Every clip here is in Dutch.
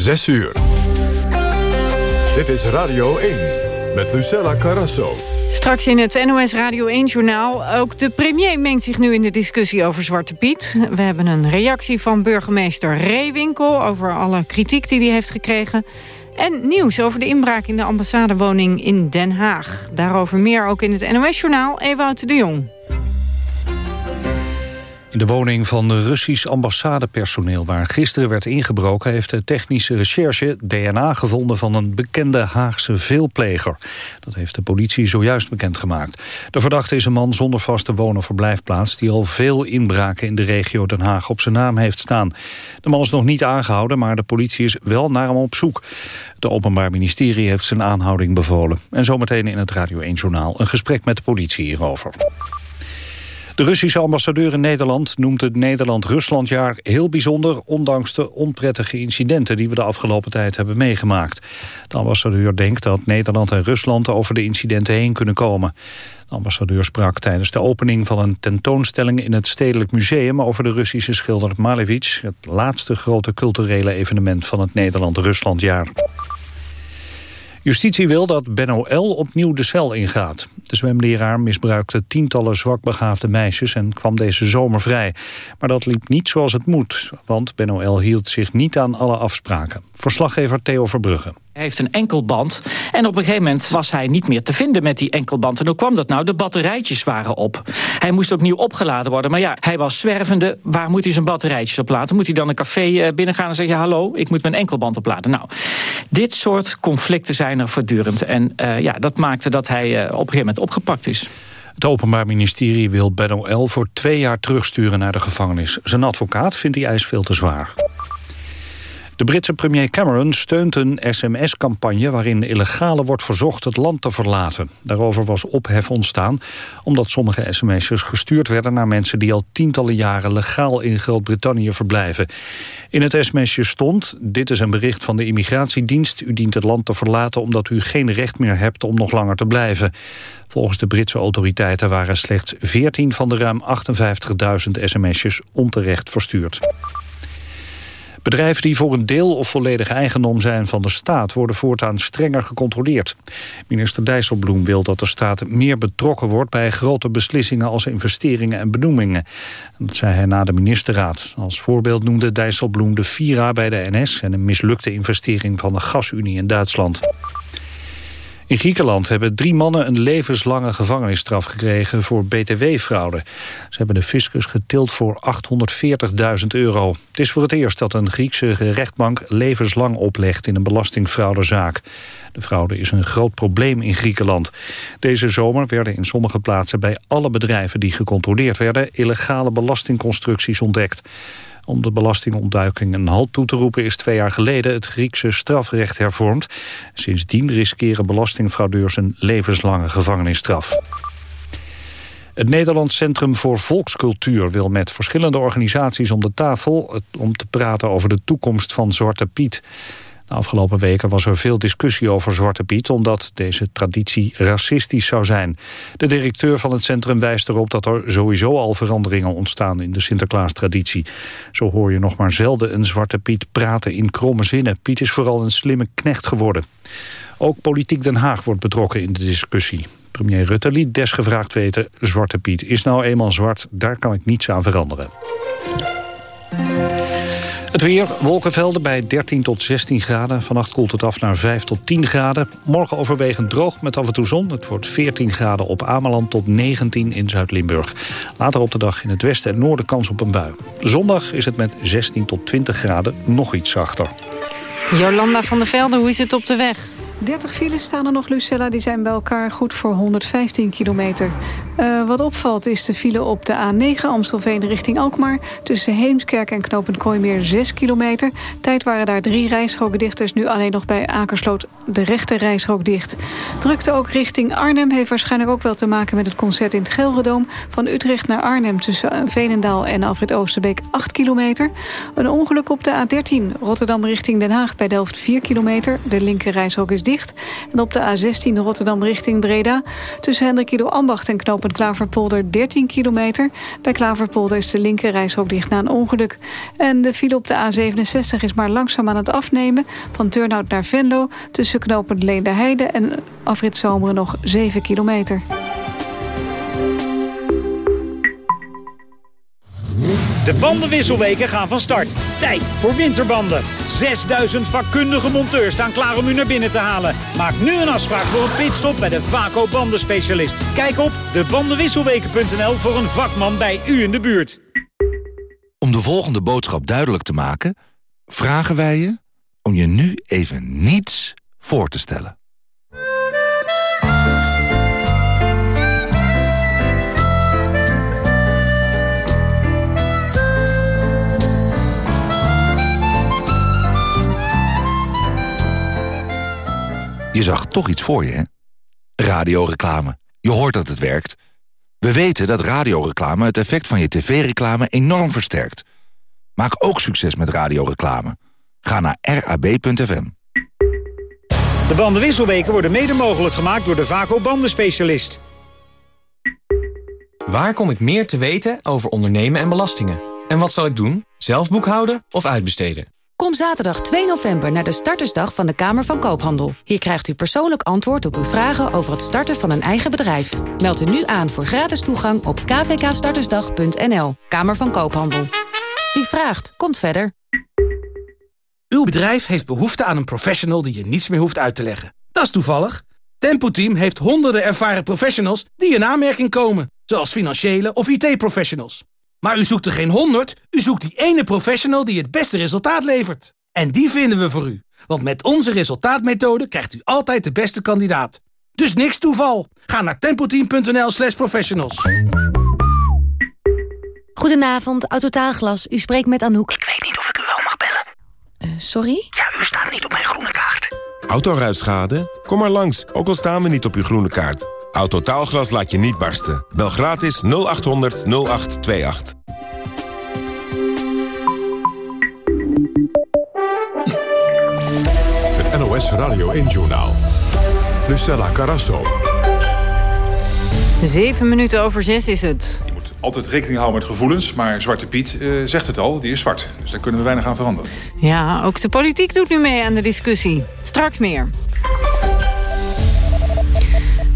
6 uur. Dit is Radio 1 met Lucella Carrasso. Straks in het NOS Radio 1-journaal. Ook de premier mengt zich nu in de discussie over Zwarte Piet. We hebben een reactie van burgemeester Reewinkel... over alle kritiek die hij heeft gekregen. En nieuws over de inbraak in de ambassadewoning in Den Haag. Daarover meer ook in het NOS-journaal. Ewout de Jong. In de woning van Russisch ambassadepersoneel waar gisteren werd ingebroken... heeft de technische recherche DNA gevonden van een bekende Haagse veelpleger. Dat heeft de politie zojuist bekendgemaakt. De verdachte is een man zonder vaste woon- of verblijfplaats... die al veel inbraken in de regio Den Haag op zijn naam heeft staan. De man is nog niet aangehouden, maar de politie is wel naar hem op zoek. Het Openbaar Ministerie heeft zijn aanhouding bevolen. En zometeen in het Radio 1-journaal een gesprek met de politie hierover. De Russische ambassadeur in Nederland noemt het Nederland-Ruslandjaar heel bijzonder... ondanks de onprettige incidenten die we de afgelopen tijd hebben meegemaakt. De ambassadeur denkt dat Nederland en Rusland over de incidenten heen kunnen komen. De ambassadeur sprak tijdens de opening van een tentoonstelling in het Stedelijk Museum over de Russische schilder Malevich, het laatste grote culturele evenement van het Nederland-Ruslandjaar. Justitie wil dat Benno L. opnieuw de cel ingaat. De zwemleraar misbruikte tientallen zwakbegaafde meisjes... en kwam deze zomer vrij. Maar dat liep niet zoals het moet, want Benno L. hield zich niet aan alle afspraken. Verslaggever Theo Verbrugge. Hij heeft een enkelband en op een gegeven moment was hij niet meer te vinden met die enkelband. En hoe kwam dat nou? De batterijtjes waren op. Hij moest opnieuw opgeladen worden. Maar ja, hij was zwervende. Waar moet hij zijn batterijtjes opladen? Moet hij dan een café eh, binnengaan en zeggen... hallo, ik moet mijn enkelband opladen? Nou, dit soort conflicten zijn er voortdurend. En uh, ja, dat maakte dat hij uh, op een gegeven moment opgepakt is. Het Openbaar Ministerie wil Benno L. voor twee jaar terugsturen naar de gevangenis. Zijn advocaat vindt die eis veel te zwaar. De Britse premier Cameron steunt een sms-campagne... waarin illegale wordt verzocht het land te verlaten. Daarover was ophef ontstaan... omdat sommige sms'jes gestuurd werden naar mensen... die al tientallen jaren legaal in Groot-Brittannië verblijven. In het sms'je stond... dit is een bericht van de immigratiedienst... u dient het land te verlaten omdat u geen recht meer hebt... om nog langer te blijven. Volgens de Britse autoriteiten waren slechts 14 van de ruim 58.000 sms'jes onterecht verstuurd. Bedrijven die voor een deel of volledig eigendom zijn van de staat... worden voortaan strenger gecontroleerd. Minister Dijsselbloem wil dat de staat meer betrokken wordt... bij grote beslissingen als investeringen en benoemingen. Dat zei hij na de ministerraad. Als voorbeeld noemde Dijsselbloem de Vira bij de NS... en een mislukte investering van de gasunie in Duitsland. In Griekenland hebben drie mannen een levenslange gevangenisstraf gekregen voor btw-fraude. Ze hebben de fiscus getild voor 840.000 euro. Het is voor het eerst dat een Griekse rechtbank levenslang oplegt in een belastingfraudezaak. De fraude is een groot probleem in Griekenland. Deze zomer werden in sommige plaatsen bij alle bedrijven die gecontroleerd werden illegale belastingconstructies ontdekt. Om de belastingontduiking een halt toe te roepen... is twee jaar geleden het Griekse strafrecht hervormd. Sindsdien riskeren belastingfraudeurs een levenslange gevangenisstraf. Het Nederlands Centrum voor Volkscultuur wil met verschillende organisaties om de tafel... om te praten over de toekomst van Zwarte Piet. Afgelopen weken was er veel discussie over Zwarte Piet... omdat deze traditie racistisch zou zijn. De directeur van het centrum wijst erop dat er sowieso al veranderingen ontstaan... in de Sinterklaas-traditie. Zo hoor je nog maar zelden een Zwarte Piet praten in kromme zinnen. Piet is vooral een slimme knecht geworden. Ook Politiek Den Haag wordt betrokken in de discussie. Premier Rutte liet desgevraagd weten... Zwarte Piet is nou eenmaal zwart, daar kan ik niets aan veranderen. Het weer, wolkenvelden bij 13 tot 16 graden. Vannacht koelt het af naar 5 tot 10 graden. Morgen overwegend droog met af en toe zon. Het wordt 14 graden op Ameland tot 19 in Zuid-Limburg. Later op de dag in het westen en noorden kans op een bui. Zondag is het met 16 tot 20 graden nog iets zachter. Jolanda van der Velde, hoe is het op de weg? 30 files staan er nog, Lucella. Die zijn bij elkaar goed voor 115 kilometer. Uh, wat opvalt is de file op de A9 Amstelveen richting Alkmaar. Tussen Heemskerk en Knopend Kooimeer 6 kilometer. Tijd waren daar drie rijstroken dicht. Nu alleen nog bij Akersloot de rechte rijstrook dicht. Drukte ook richting Arnhem. Heeft waarschijnlijk ook wel te maken met het concert in het Gelredoom. Van Utrecht naar Arnhem tussen Veenendaal en Alfred Oosterbeek 8 kilometer. Een ongeluk op de A13 Rotterdam richting Den Haag bij Delft 4 kilometer. De linker rijstrook is dicht. En op de A16 Rotterdam richting Breda. Tussen Hendrik Ambacht en Knopend Klaverpolder 13 kilometer. Bij Klaverpolder is de linker dicht na een ongeluk. En de file op de A67 is maar langzaam aan het afnemen. Van Turnhout naar Venlo tussen knooppunt Leende en afrit Zomeren nog 7 kilometer. De bandenwisselweken gaan van start. Tijd voor winterbanden. 6000 vakkundige monteurs staan klaar om u naar binnen te halen. Maak nu een afspraak voor een pitstop bij de Vaco bandenspecialist. Kijk op debandenwisselweken.nl voor een vakman bij u in de buurt. Om de volgende boodschap duidelijk te maken... vragen wij je om je nu even niets voor te stellen. Je zag toch iets voor je, hè? Radioreclame. Je hoort dat het werkt. We weten dat radioreclame het effect van je tv-reclame enorm versterkt. Maak ook succes met radioreclame. Ga naar rab.fm. De bandenwisselweken worden mede mogelijk gemaakt door de Vaco bandenspecialist. Waar kom ik meer te weten over ondernemen en belastingen? En wat zal ik doen? Zelf boekhouden of uitbesteden? Kom zaterdag 2 november naar de startersdag van de Kamer van Koophandel. Hier krijgt u persoonlijk antwoord op uw vragen over het starten van een eigen bedrijf. Meld u nu aan voor gratis toegang op kvkstartersdag.nl. Kamer van Koophandel. Wie vraagt, komt verder. Uw bedrijf heeft behoefte aan een professional die je niets meer hoeft uit te leggen. Dat is toevallig. Tempo Team heeft honderden ervaren professionals die in aanmerking komen. Zoals financiële of IT-professionals. Maar u zoekt er geen honderd, u zoekt die ene professional die het beste resultaat levert. En die vinden we voor u. Want met onze resultaatmethode krijgt u altijd de beste kandidaat. Dus niks toeval. Ga naar tempoteam.nl slash professionals. Goedenavond, Autotaalglas. U spreekt met Anouk. Ik weet niet of ik u wel mag bellen. Uh, sorry? Ja, u staat niet op mijn groene kaart. Autoruitschade? Kom maar langs, ook al staan we niet op uw groene kaart. Autotaalglas laat je niet barsten. Bel gratis 0800 0828. Het NOS Radio 1-journaal. Lucella Carasso. Zeven minuten over zes is het. Je moet altijd rekening houden met gevoelens, maar Zwarte Piet uh, zegt het al, die is zwart. Dus daar kunnen we weinig aan veranderen. Ja, ook de politiek doet nu mee aan de discussie. Straks meer.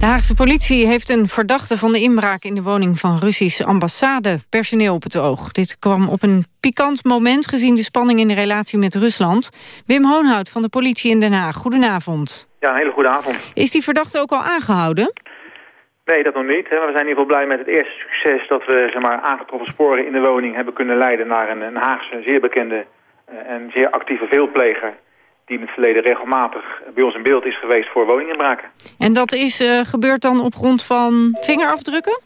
De Haagse politie heeft een verdachte van de inbraak in de woning van Russisch ambassadepersoneel op het oog. Dit kwam op een pikant moment gezien de spanning in de relatie met Rusland. Wim Hoonhout van de politie in Den Haag, goedenavond. Ja, een hele goede avond. Is die verdachte ook al aangehouden? Nee, dat nog niet. Maar we zijn in ieder geval blij met het eerste succes dat we zeg maar, aangetroffen sporen in de woning hebben kunnen leiden naar een, een Haagse zeer bekende uh, en zeer actieve veelpleger die in het verleden regelmatig bij ons in beeld is geweest voor woninginbraken. En dat is uh, gebeurd dan op grond van vingerafdrukken?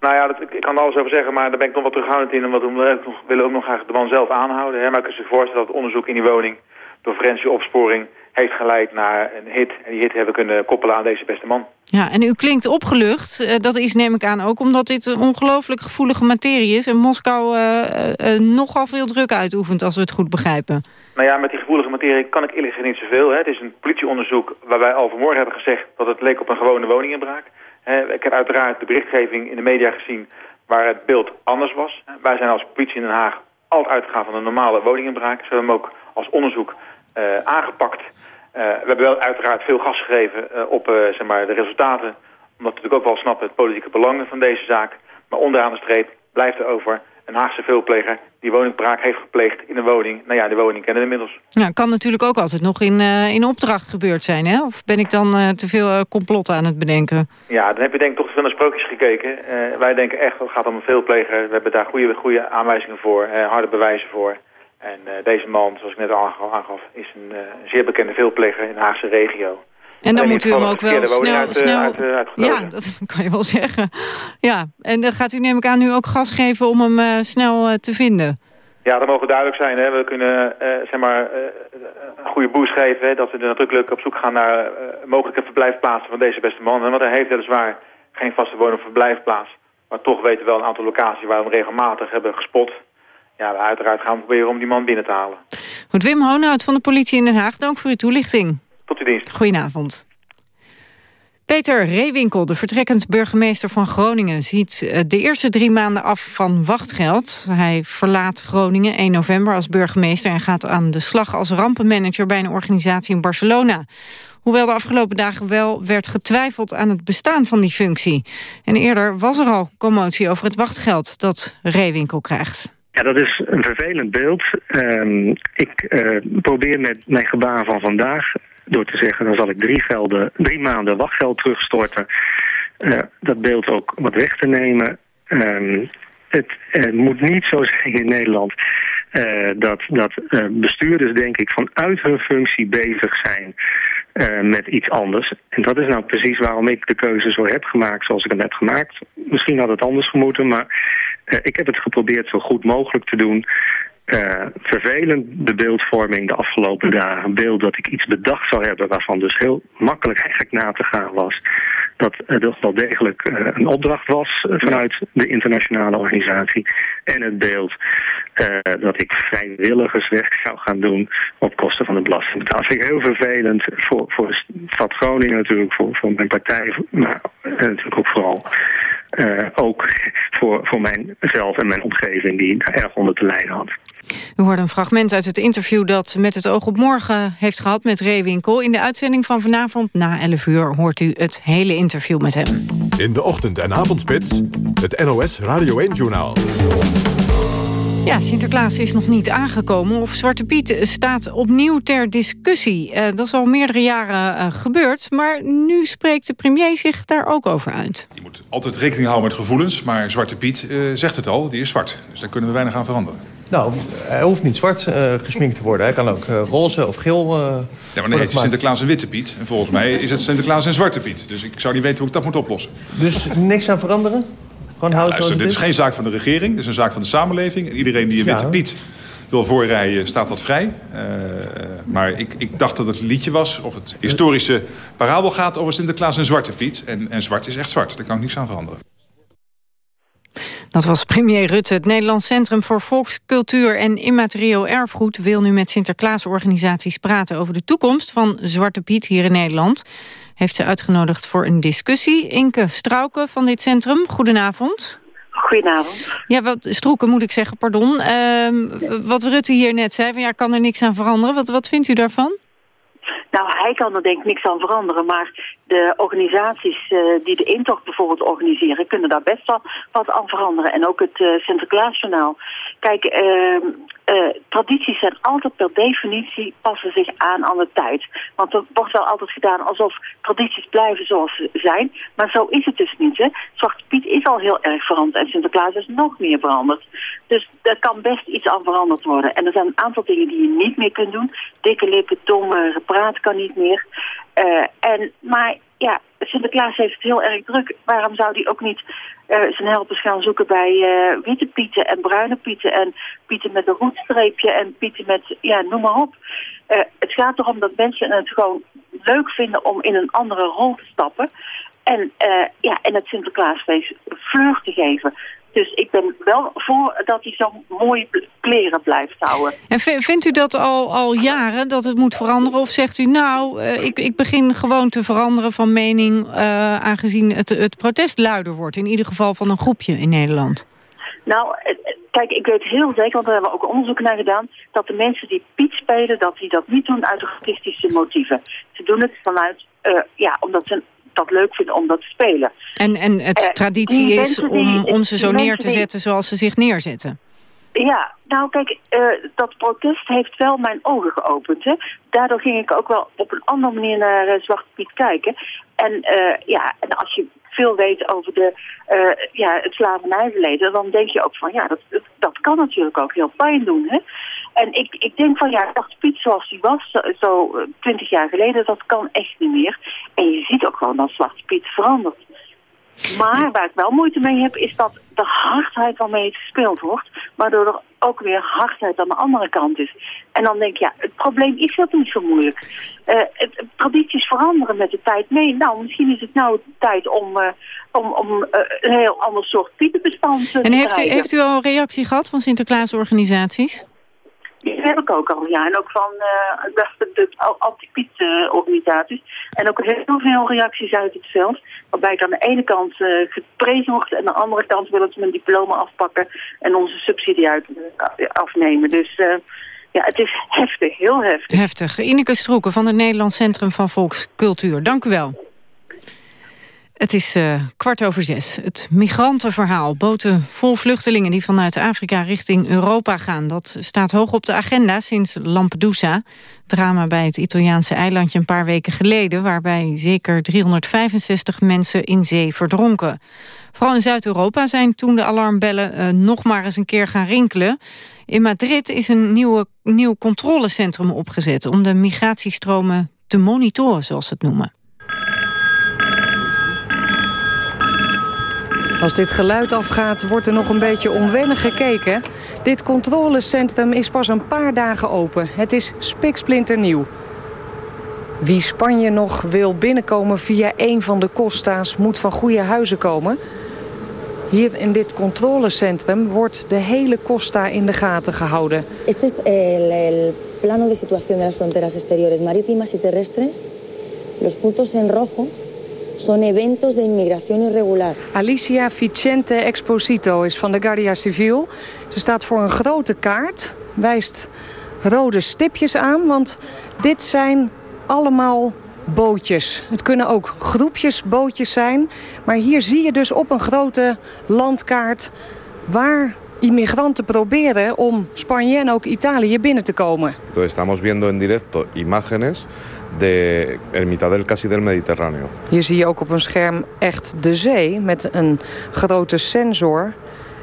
Nou ja, dat, ik kan er alles over zeggen, maar daar ben ik nog wat terughoudend in. Want we willen ook nog graag de man zelf aanhouden. Hè. Maar ik kan zich voorstellen dat het onderzoek in die woning door forensische opsporing heeft geleid naar een hit. En die hit hebben we kunnen koppelen aan deze beste man. Ja, en u klinkt opgelucht. Uh, dat is neem ik aan ook omdat dit een ongelooflijk gevoelige materie is. En Moskou uh, uh, nogal veel druk uitoefent als we het goed begrijpen. Nou ja, met die gevoelige materie kan ik eerlijk gezegd niet zoveel. Hè. Het is een politieonderzoek waar wij al vanmorgen hebben gezegd dat het leek op een gewone woninginbraak. Ik heb uiteraard de berichtgeving in de media gezien waar het beeld anders was. Wij zijn als politie in Den Haag altijd uitgegaan van een normale woninginbraak. Ze hebben hem ook als onderzoek aangepakt. Uh, we hebben wel uiteraard veel gas gegeven uh, op zeg maar de resultaten. Omdat we natuurlijk ook wel snappen het politieke belang van deze zaak. Maar onderaan de streep blijft er over een Haagse veelpleger die woningbraak heeft gepleegd in een woning. Nou ja, die woning kennen we inmiddels. Ja, kan natuurlijk ook altijd nog in, uh, in opdracht gebeurd zijn, hè? Of ben ik dan uh, te veel uh, complotten aan het bedenken? Ja, dan heb je denk ik toch te veel naar sprookjes gekeken. wij denken echt, het gaat om een veelpleger. We hebben daar goede, goede aanwijzingen voor, harde bewijzen voor. En deze man, zoals ik net al aangaf, is een zeer bekende veelpleger in de Haagse regio. En dan moet u hem ook wel snel... Uit, snel uit, uit, ja, dat kan je wel zeggen. Ja, en dan gaat u neem ik aan nu ook gas geven om hem uh, snel te vinden. Ja, dat mogen duidelijk zijn. Hè. We kunnen zeg maar, een goede boost geven. Hè, dat we nadrukkelijk op zoek gaan naar mogelijke verblijfplaatsen van deze beste man. Want hij heeft weliswaar geen vaste woon- of verblijfplaats. Maar toch weten we wel een aantal locaties waar we hem regelmatig hebben gespot. Ja, we uiteraard gaan we proberen om die man binnen te halen. Goed, Wim Hoonhout van de politie in Den Haag, dank voor uw toelichting. Tot uw dienst. Goedenavond. Peter Reewinkel, de vertrekkend burgemeester van Groningen... ziet eh, de eerste drie maanden af van wachtgeld. Hij verlaat Groningen 1 november als burgemeester... en gaat aan de slag als rampenmanager bij een organisatie in Barcelona. Hoewel de afgelopen dagen wel werd getwijfeld aan het bestaan van die functie. En eerder was er al commotie over het wachtgeld dat Reewinkel krijgt. Ja, dat is een vervelend beeld. Ehm, ik uh, probeer met mijn gebaar van vandaag door te zeggen... dan zal ik drie, velden, drie maanden wachtgeld terugstorten. Uh, dat beeld ook wat weg te nemen. Um, het moet niet zo zijn in Nederland... Uh, dat, dat bestuurders, denk ik, vanuit hun functie bezig zijn met iets anders. En dat is nou precies waarom ik de keuze zo heb gemaakt zoals ik het heb gemaakt. Misschien had het anders gemoeten, maar ik heb het geprobeerd zo goed mogelijk te doen. Uh, vervelend de beeldvorming de afgelopen dagen. Een beeld dat ik iets bedacht zou hebben waarvan dus heel makkelijk eigenlijk na te gaan was. Dat het wel degelijk uh, een opdracht was vanuit de internationale organisatie. En het beeld dat ik vrijwilligerswerk zou gaan doen op kosten van de belastingbetaler. Dat vind ik heel vervelend voor, voor de stad Groningen natuurlijk, voor, voor mijn partij, maar natuurlijk ook vooral uh, ook voor, voor mijzelf en mijn omgeving die daar erg onder te lijden had. U hoorde een fragment uit het interview dat met het oog op morgen heeft gehad met Reewinkel. In de uitzending van vanavond na 11 uur hoort u het hele interview met hem. In de ochtend- en avondspits, het NOS Radio 1-journaal. Ja, Sinterklaas is nog niet aangekomen. Of Zwarte Piet staat opnieuw ter discussie. Uh, dat is al meerdere jaren uh, gebeurd. Maar nu spreekt de premier zich daar ook over uit. Je moet altijd rekening houden met gevoelens. Maar Zwarte Piet uh, zegt het al, die is zwart. Dus daar kunnen we weinig aan veranderen. Nou, hij hoeft niet zwart gesminkt te worden. Hij kan ook roze of geel Ja, maar dan heet hij Sinterklaas en Witte Piet. En volgens mij is het Sinterklaas en Zwarte Piet. Dus ik zou niet weten hoe ik dat moet oplossen. Dus niks aan veranderen? Ja, luister, dit is geen zaak van de regering, dit is een zaak van de samenleving. Iedereen die een witte ja. piet wil voorrijden, staat dat vrij. Uh, maar ik, ik, dacht dat het liedje was, of het historische parabel gaat over Sinterklaas en Zwarte Piet. En, en zwart is echt zwart, daar kan ik niks aan veranderen. Dat was premier Rutte. Het Nederlands Centrum voor Volkscultuur en Immaterieel Erfgoed... wil nu met Sinterklaasorganisaties praten over de toekomst van Zwarte Piet hier in Nederland. Heeft ze uitgenodigd voor een discussie. Inke Strauken van dit centrum, goedenavond. Goedenavond. Ja, wat, Stroeken moet ik zeggen, pardon. Uh, wat Rutte hier net zei, van ja, kan er niks aan veranderen. Wat, wat vindt u daarvan? Nou, hij kan er denk ik niks aan veranderen, maar de organisaties uh, die de intocht bijvoorbeeld organiseren, kunnen daar best wel wat aan veranderen. En ook het uh, Sinterklaasjournaal. Kijk, uh, tradities zijn altijd per definitie passen zich aan aan de tijd. Want er wordt wel altijd gedaan alsof tradities blijven zoals ze zijn, maar zo is het dus niet. Hè? Zwarte Piet is al heel erg veranderd en Sinterklaas is nog meer veranderd. Dus er kan best iets aan veranderd worden. En er zijn een aantal dingen die je niet meer kunt doen. Dikke lippen, domme gepraat kan niet meer. Uh, en, maar ja, Sinterklaas heeft het heel erg druk. Waarom zou hij ook niet uh, zijn helpers gaan zoeken bij uh, witte pieten en bruine pieten... en pieten met een roetstreepje en pieten met, ja, noem maar op. het gaat erom dat mensen het gewoon leuk vinden om in een andere rol te stappen... En, ja, en het Sinterklaasfeest vleug te geven. Dus ik ben wel voor dat hij zo'n mooie kleren blijft houden. En vindt u dat al, al jaren, dat het moet veranderen? Of zegt u, nou, uh, ik, ik begin gewoon te veranderen van mening... Uh, aangezien het, het protest luider wordt, in ieder geval van een groepje in Nederland? Nou, kijk, ik weet heel zeker, want daar hebben we ook onderzoek naar gedaan... dat de mensen die Piet spelen, dat die dat niet doen uit racistische motieven. Ze doen het vanuit, uh, ja, omdat ze dat leuk vinden om dat te spelen. En, en het uh, traditie is om, die, om ze zo neer te zetten zoals ze zich neerzetten? Ja, nou kijk, uh, dat protest heeft wel mijn ogen geopend. Hè. Daardoor ging ik ook wel op een andere manier naar uh, Zwarte Piet kijken. En uh, ja, en als je veel weet over de, ja, het slavernijverleden, dan denk je ook van ja, dat, dat kan natuurlijk ook heel pijn doen. Hè. En ik, ik denk van ja, Zwarte Piet zoals die was, zo twintig jaar geleden, dat kan echt niet meer. En je ziet ook gewoon dat Zwarte Piet verandert. Maar waar ik wel moeite mee heb, is dat de hardheid waarmee het gespeeld wordt, waardoor er ook weer hardheid aan de andere kant is. En dan denk je, ja, het probleem is dat niet zo moeilijk. Uh, het, tradities veranderen met de tijd mee. Nou, misschien is het nou tijd om, uh, om, om uh, een heel ander soort pietenbestand te En heeft u, heeft u al een reactie gehad van Sinterklaasorganisaties? Die heb ik ook al, ja. En ook van uh, de, de anti-Piet-organisaties. en ook heel veel reacties uit het veld. Waarbij ik aan de ene kant uh, geprezen wordt... en aan de andere kant willen ze mijn diploma afpakken... en onze subsidie uit, afnemen. Dus ja, het is heftig, heel heftig. Heftig. Ineke Stroeken van het Nederlands Centrum van Volkscultuur. Dank u wel. Het is uh, kwart over zes. Het migrantenverhaal. Boten vol vluchtelingen die vanuit Afrika richting Europa gaan. Dat staat hoog op de agenda sinds Lampedusa. Drama bij het Italiaanse eilandje een paar weken geleden... waarbij zeker 365 mensen in zee verdronken. Vooral in Zuid-Europa zijn toen de alarmbellen uh, nog maar eens een keer gaan rinkelen. In Madrid is een nieuwe, nieuw controlecentrum opgezet... om de migratiestromen te monitoren, zoals ze het noemen. Als dit geluid afgaat, wordt er nog een beetje onwennig gekeken. Dit controlecentrum is pas een paar dagen open. Het is spiksplinternieuw. Wie Spanje nog wil binnenkomen via een van de Costa's... moet van goede huizen komen. Hier in dit controlecentrum wordt de hele Costa in de gaten gehouden. Este es el, el plano de situación de fronteras exteriores marítimas y terrestres. Los puntos en rojo son eventos de inmigración irregular. Alicia Vicente Exposito is van de Guardia Civil. Ze staat voor een grote kaart, wijst rode stipjes aan... want dit zijn allemaal bootjes. Het kunnen ook groepjes bootjes zijn. Maar hier zie je dus op een grote landkaart... waar immigranten proberen om Spanje en ook Italië binnen te komen. We estamos viendo en directo imágenes de mitad del casi del Mediterráneo. Hier zie je ook op een scherm echt de zee met een grote sensor.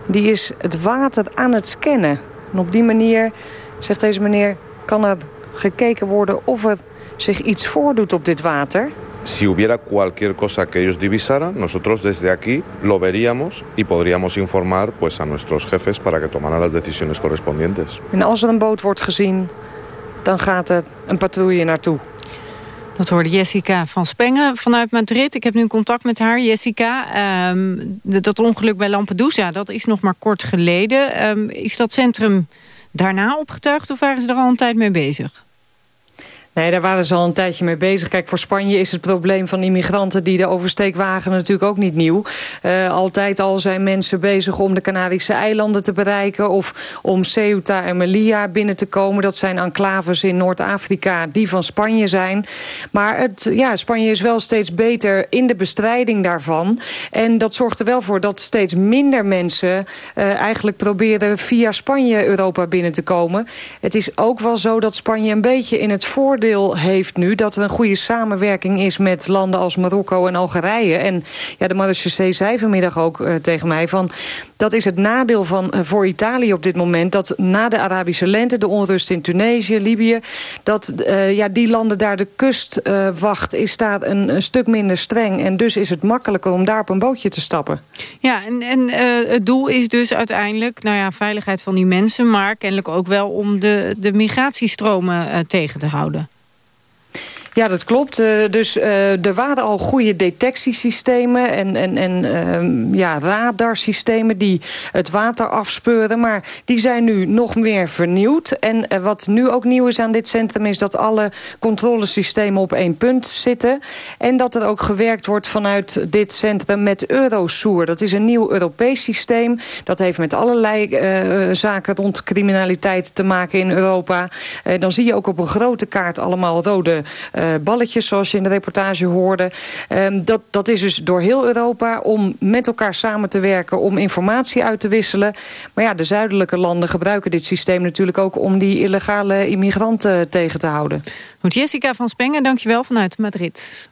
Die is het water aan het scannen. En op die manier, zegt deze meneer, kan er gekeken worden of er zich iets voordoet op dit water. Si hubiera cualquier cosa que ellos divisaran, nosotros desde aquí lo veríamos y podríamos informar pues, a nuestros jefes para que tomaran las decisiones correspondientes. En als er een boot wordt gezien, dan gaat er een patrouille naartoe. Dat hoorde Jessica van Spengen vanuit Madrid. Ik heb nu contact met haar. Jessica, um, dat ongeluk bij Lampedusa, dat is nog maar kort geleden. Um, is dat centrum daarna opgetuigd of waren ze er al een tijd mee bezig? Nee, daar waren ze al een tijdje mee bezig. Kijk, voor Spanje is het probleem van immigranten die de oversteek wagen natuurlijk ook niet nieuw. Uh, altijd al zijn mensen bezig om de Canarische eilanden te bereiken... of om Ceuta en Melilla binnen te komen. Dat zijn enclaves in Noord-Afrika die van Spanje zijn. Maar het, ja, Spanje is wel steeds beter in de bestrijding daarvan. En dat zorgt er wel voor dat steeds minder mensen... Uh, eigenlijk proberen via Spanje Europa binnen te komen. Het is ook wel zo dat Spanje een beetje in het voordeel heeft nu... dat er een goede samenwerking is met landen als Marokko en Algerije. En ja, de marechaussee zei vanmiddag ook uh, tegen mij... van dat is het nadeel van, uh, voor Italië op dit moment... dat na de Arabische lente, de onrust in Tunesië, Libië... dat uh, ja, die landen daar de kustwacht is daar een, een, stuk minder streng. En dus is het makkelijker om daar op een bootje te stappen. Ja, en, en het doel is dus uiteindelijk... nou ja, veiligheid van die mensen... maar kennelijk ook wel om de, de migratiestromen tegen te houden. Ja, dat klopt. Uh, dus uh, er waren al goede detectiesystemen en, en, en uh, ja, radarsystemen die het water afspeuren. Maar die zijn nu nog meer vernieuwd. En uh, wat nu ook nieuw is aan dit centrum is dat alle controlesystemen op één punt zitten. En dat er ook gewerkt wordt vanuit dit centrum met Eurosur. Dat is een nieuw Europees systeem. Dat heeft met allerlei zaken rond criminaliteit te maken in Europa. dan zie je ook op een grote kaart allemaal rode balletjes, zoals je in de reportage hoorde. Um, dat, dat is dus door heel Europa om met elkaar samen te werken... om informatie uit te wisselen. Maar ja, de zuidelijke landen gebruiken dit systeem natuurlijk ook... om die illegale immigranten tegen te houden. Goed, Jessica van Spengen, dankjewel vanuit Madrid.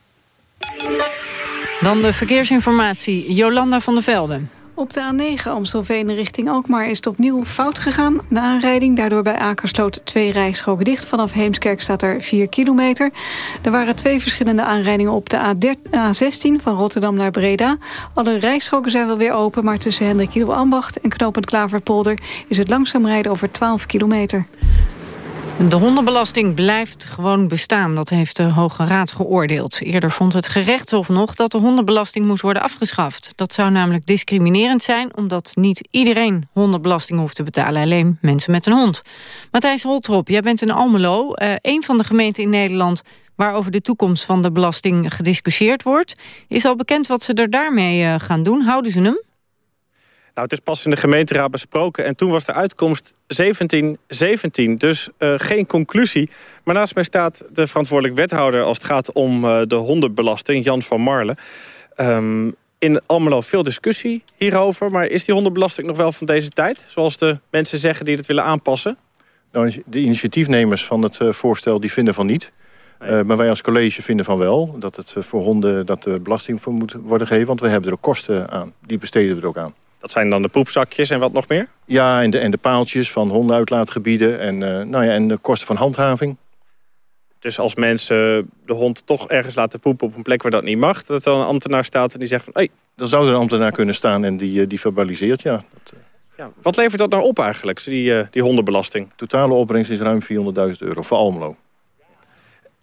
Dan de verkeersinformatie, Jolanda van der Velden. Op de A9 Amstelveen richting Alkmaar is het opnieuw fout gegaan. De aanrijding, daardoor bij Akersloot twee rijstroken dicht. Vanaf Heemskerk staat er 4 kilometer. Er waren twee verschillende aanrijdingen op de A16 van Rotterdam naar Breda. Alle rijstroken zijn wel weer open, maar tussen Hendrik Ambacht en Knopend Klaverpolder... is het langzaam rijden over 12 kilometer. De hondenbelasting blijft gewoon bestaan. Dat heeft de Hoge Raad geoordeeld. Eerder vond het gerechtshof nog dat de hondenbelasting moest worden afgeschaft. Dat zou namelijk discriminerend zijn... omdat niet iedereen hondenbelasting hoeft te betalen. Alleen mensen met een hond. Matthijs Holtrop, jij bent in Almelo. Uh, een van de gemeenten in Nederland waar over de toekomst van de belasting gediscussieerd wordt. Is al bekend wat ze er daarmee uh, gaan doen? Houden ze hem? Nou, het is pas in de gemeenteraad besproken en toen was de uitkomst 17-17. Dus uh, geen conclusie. Maar naast mij staat de verantwoordelijk wethouder als het gaat om uh, de hondenbelasting, Jan van Marlen. Um, in Almelo veel discussie hierover, maar is die hondenbelasting nog wel van deze tijd? Zoals de mensen zeggen die het willen aanpassen? Nou, de initiatiefnemers van het uh, voorstel die vinden van niet. Uh, maar wij als college vinden van wel dat het voor honden dat de belasting voor moet worden gegeven. Want we hebben er ook kosten aan. Die besteden er ook aan. Dat zijn dan de poepzakjes en wat nog meer? Ja, en de, en de paaltjes van hondenuitlaatgebieden en, uh, nou ja, en de kosten van handhaving. Dus als mensen de hond toch ergens laten poepen op een plek waar dat niet mag... dat er dan een ambtenaar staat en die zegt van... Hey. Dan zou er een ambtenaar kunnen staan en die, die verbaliseert, ja. Dat, uh... ja. Wat levert dat nou op eigenlijk, die, uh, die hondenbelasting? Totale opbrengst is ruim 400.000 euro voor Almelo.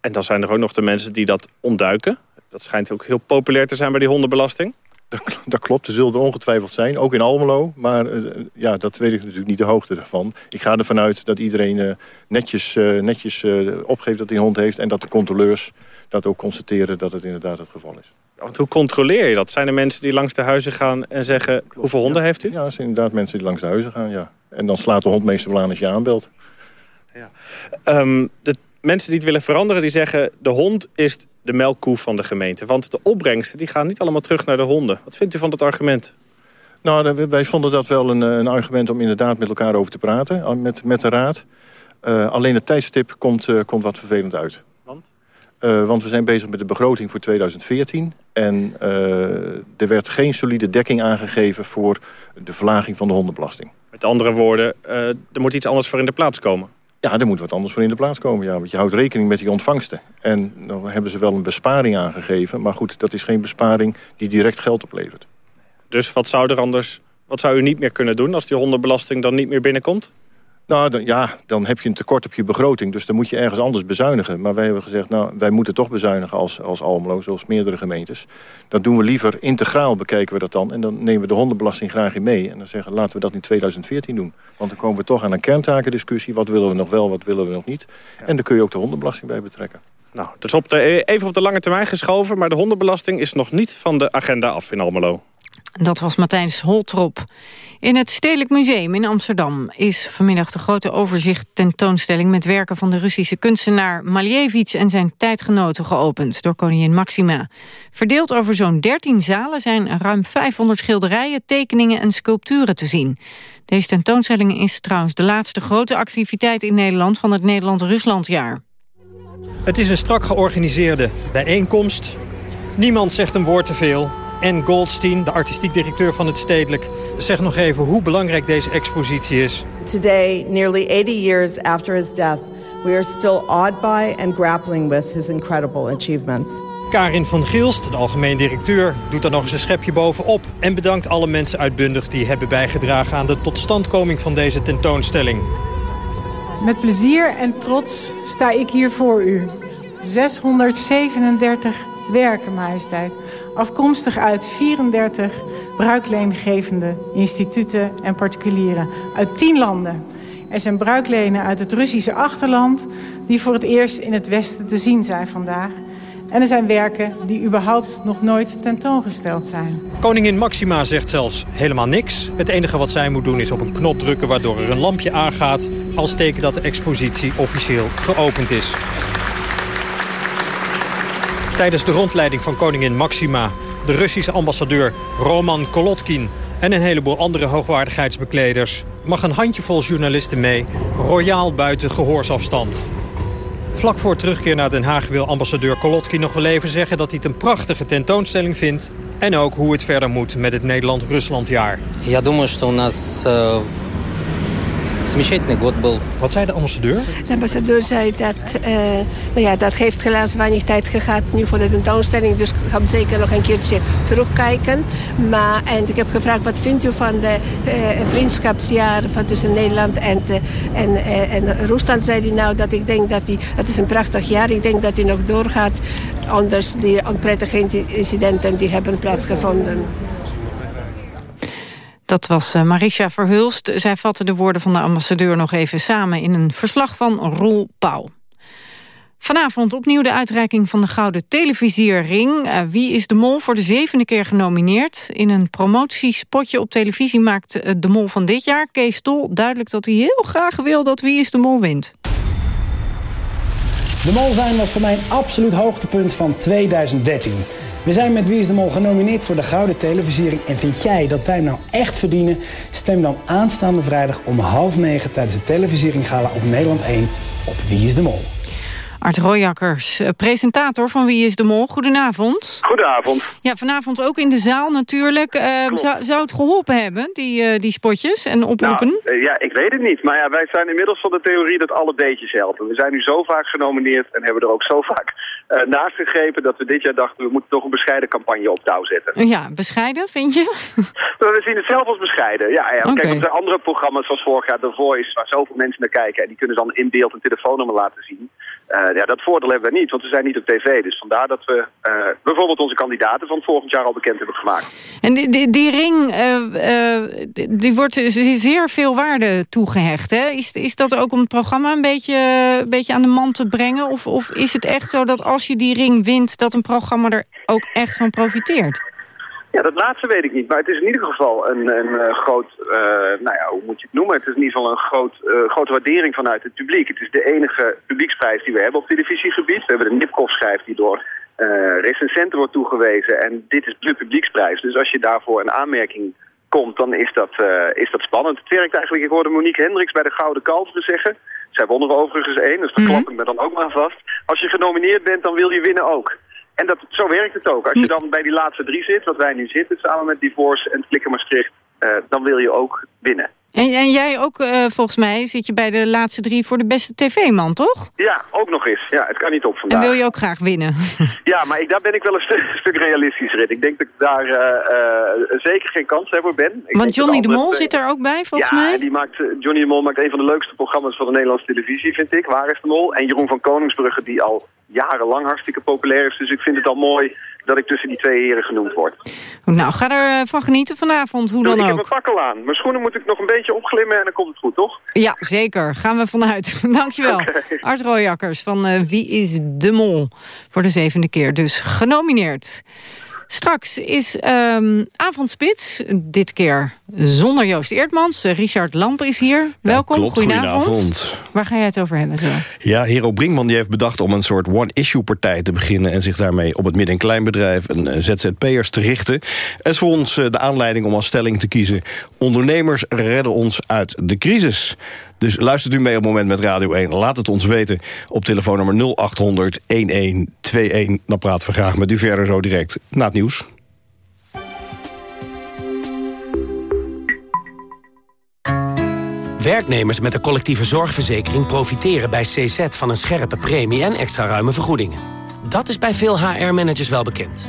En dan zijn er ook nog de mensen die dat ontduiken. Dat schijnt ook heel populair te zijn bij die hondenbelasting. Dat, dat, klopt, er zullen er ongetwijfeld zijn, ook in Almelo. Maar uh, ja, dat weet ik natuurlijk niet de hoogte ervan. Ik ga ervan uit dat iedereen uh, netjes, uh, netjes opgeeft dat hij hond heeft... en dat de controleurs dat ook constateren dat het inderdaad het geval is. Want hoe controleer je dat? Zijn er mensen die langs de huizen gaan en zeggen... hoeveel honden ja, heeft u? Ja, dat zijn inderdaad mensen die langs de huizen gaan, ja. En dan slaat de hond meestal wel aan als je aanbelt. Ja. Um, de mensen die het willen veranderen, die zeggen... de hond is de melkkoe van de gemeente. Want de opbrengsten die gaan niet allemaal terug naar de honden. Wat vindt u van dat argument? Nou, wij vonden dat wel een, een argument om inderdaad met elkaar over te praten. Met, met de raad. Uh, alleen het tijdstip komt, uh, komt wat vervelend uit. Want? Uh, want we zijn bezig met de begroting voor 2014. En er werd geen solide dekking aangegeven voor de verlaging van de hondenbelasting. Met andere woorden, er moet iets anders voor in de plaats komen. Ja, er moet wat anders voor in de plaats komen. Ja, want je houdt rekening met die ontvangsten. En dan hebben ze wel een besparing aangegeven. Maar goed, dat is geen besparing die direct geld oplevert. Dus wat zou er anders... Wat zou u niet meer kunnen doen als die hondenbelasting dan niet meer binnenkomt? Nou, dan, ja, dan heb je een tekort op je begroting. Dus dan moet je ergens anders bezuinigen. Maar wij hebben gezegd, nou, wij moeten toch bezuinigen als, als Almelo, zoals meerdere gemeentes. Dat doen we liever integraal, bekijken we dat dan. En dan nemen we de hondenbelasting graag in mee. En dan zeggen, laten we dat in 2014 doen. Want dan komen we toch aan een kerntakendiscussie. Wat willen we nog wel, wat willen we nog niet? Ja. En dan kun je ook de hondenbelasting bij betrekken. Nou, dus op de, even op de lange termijn geschoven. Maar de hondenbelasting is nog niet van de agenda af in Almelo. Dat was Matthijs Holtrop. In het Stedelijk Museum in Amsterdam is vanmiddag de grote overzicht tentoonstelling met werken van de Russische kunstenaar Malevich en zijn tijdgenoten geopend door koningin Maxima. Verdeeld over zo'n 13 zalen zijn ruim 500 schilderijen, tekeningen en sculpturen te zien. Deze tentoonstelling is trouwens de laatste grote activiteit in Nederland van het Nederland-Ruslandjaar. Het is een strak georganiseerde bijeenkomst. Niemand zegt een woord te veel. En Goldstein, de artistiek directeur van het Stedelijk, zegt nog even hoe belangrijk deze expositie is. Today, nearly 80 years after his death, we are still awed by and grappling with his incredible achievements. Karin van Gielst, de algemeen directeur, doet er nog eens een schepje bovenop... en bedankt alle mensen uitbundig die hebben bijgedragen aan de totstandkoming van deze tentoonstelling. Met plezier en trots sta ik hier voor u. 637 werken, majesteit. Afkomstig uit 34 bruikleengevende instituten en particulieren uit 10 landen. Er zijn bruiklenen uit het Russische achterland... die voor het eerst in het Westen te zien zijn vandaag. En er zijn werken die überhaupt nog nooit tentoongesteld zijn. Koningin Maxima zegt zelfs helemaal niks. Het enige wat zij moet doen is op een knop drukken waardoor er een lampje aangaat... als teken dat de expositie officieel geopend is tijdens de rondleiding van koningin Maxima... de Russische ambassadeur Roman Kolotkin... en een heleboel andere hoogwaardigheidsbekleders... mag een handjevol journalisten mee, royaal buiten gehoorsafstand. Vlak voor terugkeer naar Den Haag wil ambassadeur Kolotkin nog wel even zeggen... dat hij het een prachtige tentoonstelling vindt... en ook hoe het verder moet met het Nederland-Ruslandjaar. Ik denk dat we wat zei de ambassadeur? De ambassadeur zei dat, uh, nou ja, dat heeft helaas weinig tijd gehad nu voor de tentoonstelling. Dus ik ga zeker nog een keertje terugkijken. Maar, en ik heb gevraagd, wat vindt u van de uh, vriendschapsjaar van tussen Nederland en, uh, en, uh, en Rusland? Zei hij nou dat ik denk dat hij, het is een prachtig jaar. Ik denk dat hij nog doorgaat. Anders die onprettige incidenten die hebben plaatsgevonden. Dat was Marisha Verhulst. Zij vatte de woorden van de ambassadeur nog even samen... in een verslag van Roel Pauw. Vanavond opnieuw de uitreiking van de Gouden Televisierring. Uh, wie is de Mol voor de zevende keer genomineerd? In een promotiespotje op televisie maakt de Mol van dit jaar... Kees Tol duidelijk dat hij heel graag wil dat Wie is de Mol wint. De Mol zijn was voor mij een absoluut hoogtepunt van 2013. We zijn met Wie is de Mol genomineerd voor de Gouden Televisiering. En vind jij dat wij nou echt verdienen? Stem dan aanstaande vrijdag om half negen tijdens de televisiering gala op Nederland 1 op Wie is de Mol. Art Royakkers, presentator van Wie is de Mol. Goedenavond. Goedenavond. Ja, vanavond ook in de zaal natuurlijk. Uh, zou, zou het geholpen hebben, die, uh, die spotjes en oproepen? Nou, uh, ja, ik weet het niet. Maar ja, wij zijn inmiddels van de theorie dat alle beetjes helpen. We zijn nu zo vaak genomineerd en hebben er ook zo vaak naast gegrepen... dat we dit jaar dachten, we moeten toch een bescheiden campagne op touw zetten. Ja, bescheiden, vind je? we zien het zelf als bescheiden. Ja, ja. Okay. Kijk, er zijn andere programma's zoals vorig jaar The Voice... waar zoveel mensen naar kijken en die kunnen dan in beeld een telefoonnummer laten zien... Uh, ja, dat voordeel hebben we niet, want we zijn niet op tv. Dus vandaar dat we uh, bijvoorbeeld onze kandidaten van volgend jaar al bekend hebben gemaakt. En die, die, die ring, uh, die wordt zeer veel waarde toegehecht. Hè? Is, is dat ook om het programma een beetje, een beetje aan de man te brengen? Of, of is het echt zo dat als je die ring wint, dat een programma er ook echt van profiteert? Ja, dat laatste weet ik niet. Maar het is in ieder geval een, een uh, groot, uh, nou ja, hoe moet je het noemen? Het is in ieder geval een groot, uh, grote waardering vanuit het publiek. Het is de enige publieksprijs die we hebben op televisiegebied. We hebben de Nipkoff-schijf die door recensenten wordt toegewezen. En dit is de publieksprijs. Dus als je daarvoor een aanmerking komt, dan is dat, is dat spannend. Het werkt eigenlijk, ik hoorde Monique Hendricks bij de Gouden Kalveren zeggen. Zij won er overigens één, dus Mhm. klap ik me dan ook maar vast. Als je genomineerd bent, dan wil je winnen ook. En dat, zo werkt het ook. Als je dan bij die laatste drie zit, wat wij nu zitten, samen met Divorce en Flikker Maastricht, uh, dan wil je ook winnen. En, en jij ook, uh, volgens mij, zit je bij de laatste drie voor de beste tv-man, toch? Ja, ook nog eens. Ja, het kan niet op vandaag. En wil je ook graag winnen? ja, maar ik, daar ben ik wel een stuk, een stuk realistischer in. Ik denk dat ik daar uh, zeker geen kans voor ben. Ik Want Johnny de Mol zit er ook bij, volgens ja, mij? Ja, die maakt, Johnny de Mol maakt een van de leukste programma's van de Nederlandse televisie, vind ik. Waar is de Mol? En Jeroen van Koningsbrugge, die al jarenlang hartstikke populair is. Dus ik vind het al mooi dat ik tussen die twee heren genoemd word. Nou, ga ervan genieten vanavond, hoe dus dan ik ook. Ik heb mijn pakkel aan. Mijn schoenen moet ik nog een beetje opglimmen en dan komt het goed, toch? Ja, zeker. Gaan we vanuit. Dankjewel. Okay. Art Rooijakkers van uh, Wie is de Mol? Voor de zevende keer dus genomineerd. Straks is um, avondspits, dit keer zonder Joost Eertmans. Uh, Richard Lamp is hier. Welkom, klopt, goedenavond. goedenavond. Waar ga jij het over hebben? Zo? Ja, Hero Brinkman die heeft bedacht om een soort one-issue-partij te beginnen... en zich daarmee op het midden- en kleinbedrijf en ZZP'ers te richten. Het is voor ons uh, de aanleiding om als stelling te kiezen... ondernemers redden ons uit de crisis. Dus luistert u mee op moment met Radio 1. Laat het ons weten op telefoonnummer 0800 1121. Dan praten we graag met u verder zo direct na het nieuws. Werknemers met een collectieve zorgverzekering profiteren bij CZ van een scherpe premie en extra ruime vergoedingen. Dat is bij veel HR-managers wel bekend.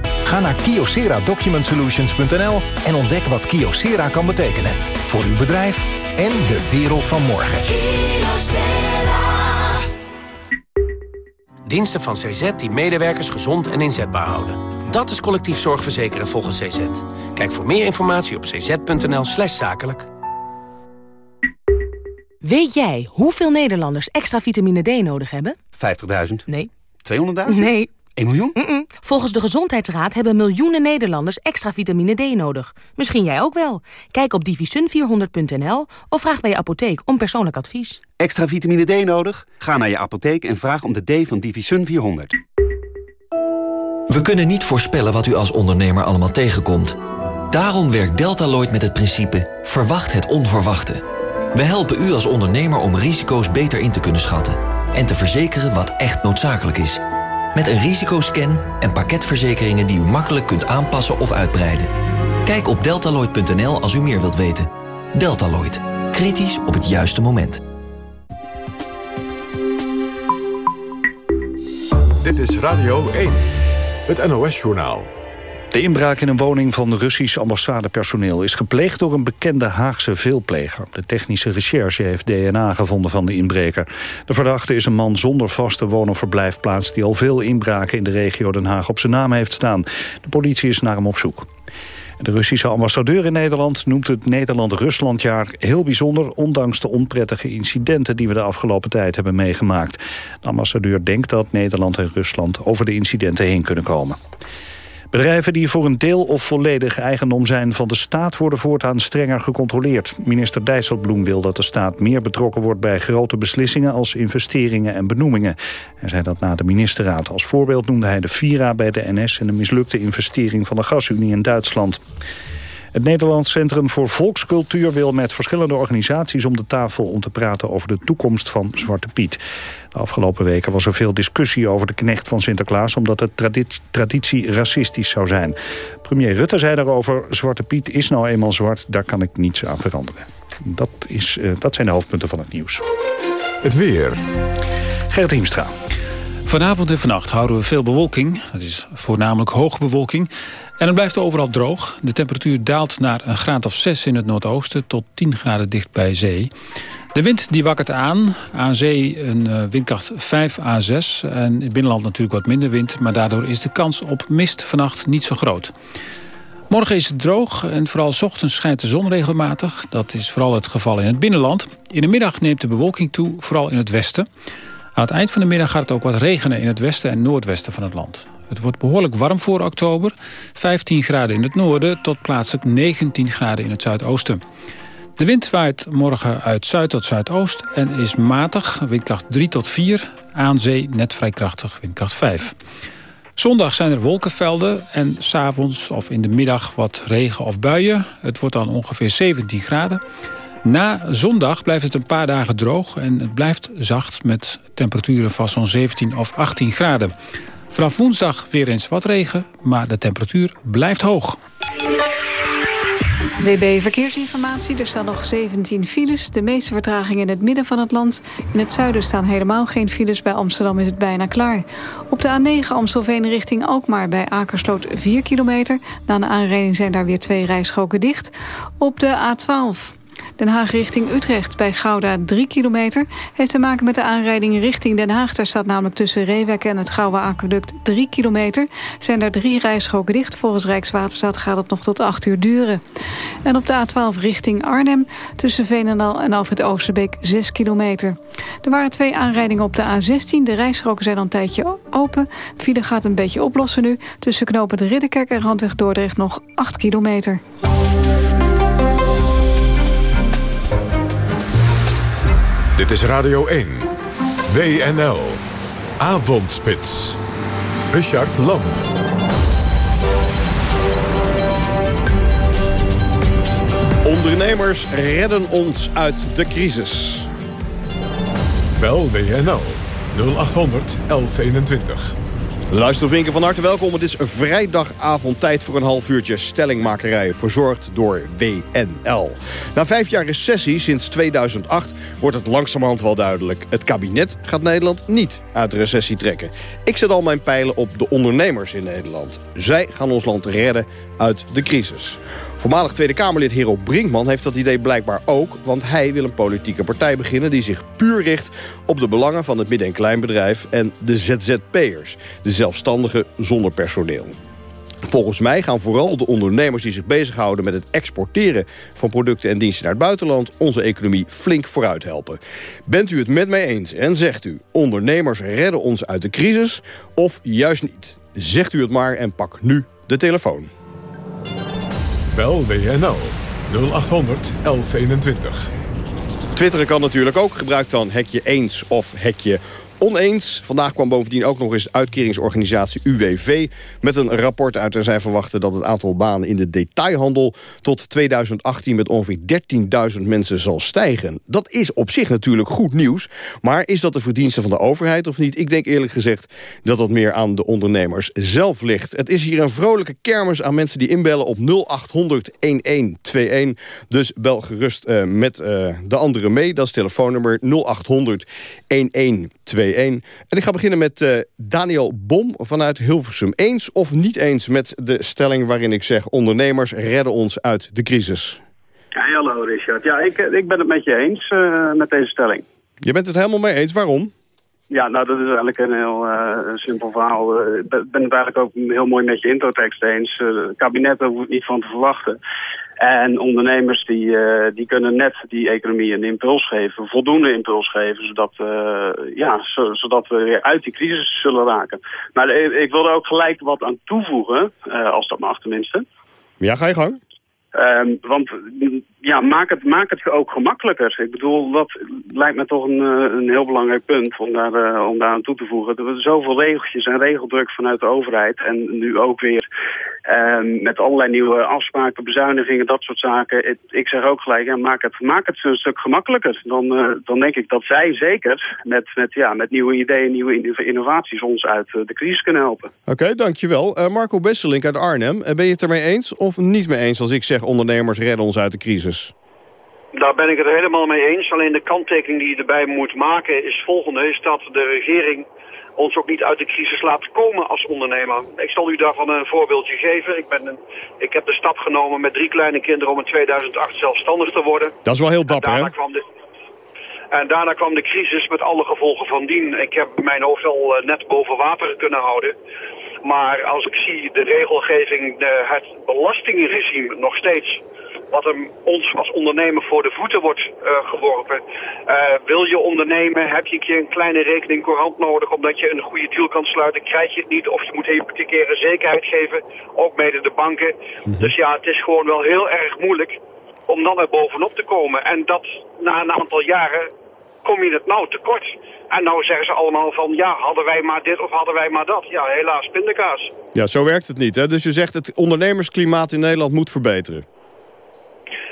Ga naar kyocera-document-solutions.nl en ontdek wat Kyocera kan betekenen. Voor uw bedrijf en de wereld van morgen. Diensten van CZ die medewerkers gezond en inzetbaar houden. Dat is collectief zorgverzekeren volgens CZ. Kijk voor meer informatie op cz.nl slash zakelijk. Weet jij hoeveel Nederlanders extra vitamine D nodig hebben? 50.000. Nee. 200.000? Nee. 1 miljoen? Mm -mm. Volgens de Gezondheidsraad hebben miljoenen Nederlanders extra vitamine D nodig. Misschien jij ook wel. Kijk op divisun400.nl of vraag bij je apotheek om persoonlijk advies. Extra vitamine D nodig? Ga naar je apotheek en vraag om de D van Divisun 400. We kunnen niet voorspellen wat u als ondernemer allemaal tegenkomt. Daarom werkt Deltaloid met het principe verwacht het onverwachte. We helpen u als ondernemer om risico's beter in te kunnen schatten... en te verzekeren wat echt noodzakelijk is... Met een risicoscan en pakketverzekeringen die u makkelijk kunt aanpassen of uitbreiden. Kijk op deltaloid.nl als u meer wilt weten. Deltaloid. Kritisch op het juiste moment. Dit is Radio 1. Het NOS-journaal. De inbraak in een woning van Russisch ambassadepersoneel... is gepleegd door een bekende Haagse veelpleger. De technische recherche heeft DNA gevonden van de inbreker. De verdachte is een man zonder vaste woon- of verblijfplaats... die al veel inbraken in de regio Den Haag op zijn naam heeft staan. De politie is naar hem op zoek. De Russische ambassadeur in Nederland noemt het Nederland-Ruslandjaar heel bijzonder... ondanks de onprettige incidenten die we de afgelopen tijd hebben meegemaakt. De ambassadeur denkt dat Nederland en Rusland over de incidenten heen kunnen komen. Bedrijven die voor een deel of volledig eigendom zijn van de staat... worden voortaan strenger gecontroleerd. Minister Dijsselbloem wil dat de staat meer betrokken wordt... bij grote beslissingen als investeringen en benoemingen. Hij zei dat na de ministerraad. Als voorbeeld noemde hij de Vira bij de NS... en de mislukte investering van de gasunie in Duitsland. Het Nederlands Centrum voor Volkscultuur wil met verschillende organisaties om de tafel om te praten over de toekomst van Zwarte Piet. De afgelopen weken was er veel discussie over de knecht van Sinterklaas omdat de traditie, traditie racistisch zou zijn. Premier Rutte zei daarover, Zwarte Piet is nou eenmaal zwart, daar kan ik niets aan veranderen. Dat, is, uh, dat zijn de hoofdpunten van het nieuws. Het weer. Gert Hiemstra. Vanavond en vannacht houden we veel bewolking. Het is voornamelijk hoge bewolking. En het blijft overal droog. De temperatuur daalt naar een graad of 6 in het noordoosten... tot 10 graden dicht bij zee. De wind die wakkert aan. Aan zee een windkracht 5 à 6. En in het binnenland natuurlijk wat minder wind. Maar daardoor is de kans op mist vannacht niet zo groot. Morgen is het droog en vooral ochtends schijnt de zon regelmatig. Dat is vooral het geval in het binnenland. In de middag neemt de bewolking toe, vooral in het westen. Aan het eind van de middag gaat het ook wat regenen in het westen en noordwesten van het land. Het wordt behoorlijk warm voor oktober. 15 graden in het noorden tot plaatselijk 19 graden in het zuidoosten. De wind waait morgen uit zuid tot zuidoost en is matig, windkracht 3 tot 4. Aan zee net vrij krachtig, windkracht 5. Zondag zijn er wolkenvelden en s'avonds of in de middag wat regen of buien. Het wordt dan ongeveer 17 graden. Na zondag blijft het een paar dagen droog en het blijft zacht... met temperaturen van zo'n 17 of 18 graden. Vanaf woensdag weer eens wat regen, maar de temperatuur blijft hoog. WB Verkeersinformatie. Er staan nog 17 files. De meeste vertraging in het midden van het land. In het zuiden staan helemaal geen files. Bij Amsterdam is het bijna klaar. Op de A9 Amstelveen richting Alkmaar bij Akersloot 4 kilometer. Na een aanrijding zijn daar weer twee rijstroken dicht. Op de A12 Den Haag richting Utrecht bij Gouda 3 kilometer. Heeft te maken met de aanrijding richting Den Haag. Daar staat namelijk tussen Reewek en het Gouwe Aqueduct 3 kilometer. Zijn er drie rijstroken dicht. Volgens Rijkswaterstaat gaat het nog tot 8 uur duren. En op de A12 richting Arnhem tussen Veenendaal en Alfred Oosterbeek 6 kilometer. Er waren twee aanrijdingen op de A16. De rijstroken zijn al een tijdje open. File gaat een beetje oplossen nu. Tussen knopen de Ridderkerk en Randweg Dordrecht nog 8 kilometer. Dit is Radio 1. WNL. Avondspits. Richard Lamp. Ondernemers redden ons uit de crisis. Bel WNL 0800 1121. Luistervinken van harte welkom. Het is vrijdagavond tijd voor een half uurtje stellingmakerij. Verzorgd door WNL. Na vijf jaar recessie sinds 2008 wordt het langzamerhand wel duidelijk. Het kabinet gaat Nederland niet uit de recessie trekken. Ik zet al mijn pijlen op de ondernemers in Nederland. Zij gaan ons land redden uit de crisis. Voormalig Tweede Kamerlid Hero Brinkman heeft dat idee blijkbaar ook... want hij wil een politieke partij beginnen... die zich puur richt op de belangen van het midden- en kleinbedrijf... en de ZZP'ers, de zelfstandigen zonder personeel. Volgens mij gaan vooral de ondernemers die zich bezighouden met het exporteren van producten en diensten naar het buitenland onze economie flink vooruit helpen. Bent u het met mij eens en zegt u ondernemers redden ons uit de crisis of juist niet? Zegt u het maar en pak nu de telefoon. Bel WNL 0800 1121. Twitteren kan natuurlijk ook. Gebruik dan hekje eens of hekje oneens. Vandaag kwam bovendien ook nog eens uitkeringsorganisatie UWV... met een rapport uit en zij verwachten dat het aantal banen in de detailhandel... tot 2018 met ongeveer 13.000 mensen zal stijgen. Dat is op zich natuurlijk goed nieuws. Maar is dat de verdienste van de overheid of niet? Ik denk eerlijk gezegd dat dat meer aan de ondernemers zelf ligt. Het is hier een vrolijke kermis aan mensen die inbellen op 0800-1121. Dus bel gerust uh, met uh, de anderen mee. Dat is telefoonnummer 0800-1121. En ik ga beginnen met uh, Daniel Bom vanuit Hilversum. Eens of niet eens met de stelling waarin ik zeg... ondernemers redden ons uit de crisis? Hallo Richard. Ja, ik, ik ben het met je eens uh, met deze stelling. Je bent het helemaal mee eens. Waarom? Ja, nou dat is eigenlijk een heel uh, simpel verhaal. Ik ben het eigenlijk ook heel mooi met je introtekst eens. het kabinet hoeft niet van te verwachten. En ondernemers die, uh, die kunnen net die economie een impuls geven, voldoende impuls geven, zodat, uh, ja, zo, zodat we weer uit die crisis zullen raken. Maar ik, ik wil er ook gelijk wat aan toevoegen, uh, als dat mag tenminste. Ja, ga je gang. Um, want ja, maak het, maak het ook gemakkelijker. Ik bedoel, dat lijkt me toch een, een heel belangrijk punt om daar, uh, om daar aan toe te voegen. Er zijn zoveel regeltjes en regeldruk vanuit de overheid. En nu ook weer um, met allerlei nieuwe afspraken, bezuinigingen, dat soort zaken. Ik, zeg ook gelijk, ja, maak, het, maak het een stuk gemakkelijker. Dan, uh, dan denk ik dat zij zeker met, met, ja, met nieuwe ideeën, nieuwe innovaties ons uit uh, de crisis kunnen helpen. Oké, dankjewel. Marco Besselink uit Arnhem. ben je het ermee eens of niet mee eens als ik zeg ondernemers redden ons uit de crisis? Daar ben ik het helemaal mee eens. Alleen de kanttekening die je erbij moet maken is volgende. Is dat de regering ons ook niet uit de crisis laat komen als ondernemer. Ik zal u daarvan een voorbeeldje geven. Ik, ben een, ik heb de stap genomen met drie kleine kinderen om in 2008 zelfstandig te worden. Dat is wel heel dapper, hè? En daarna kwam de crisis met alle gevolgen van dien. Ik heb mijn hoofd al net boven water kunnen houden. Maar als ik zie de regelgeving, de, het belastingregime nog steeds wat hem ons als ondernemer voor de voeten wordt uh, geworpen. Uh, wil je ondernemen, heb je een keer een kleine rekening courant nodig omdat je een goede deal kan sluiten, krijg je het niet. Of je moet een keer een zekerheid geven, ook mede de banken. -hmm. Dus ja, het is gewoon wel heel erg moeilijk om dan er bovenop te komen. En dat na een aantal jaren kom je het nou tekort. En nou zeggen ze allemaal van, ja, hadden wij maar dit of hadden wij maar dat. Ja, helaas, pindakaas. Ja, zo werkt het niet, hè? Dus je zegt het ondernemersklimaat in Nederland moet verbeteren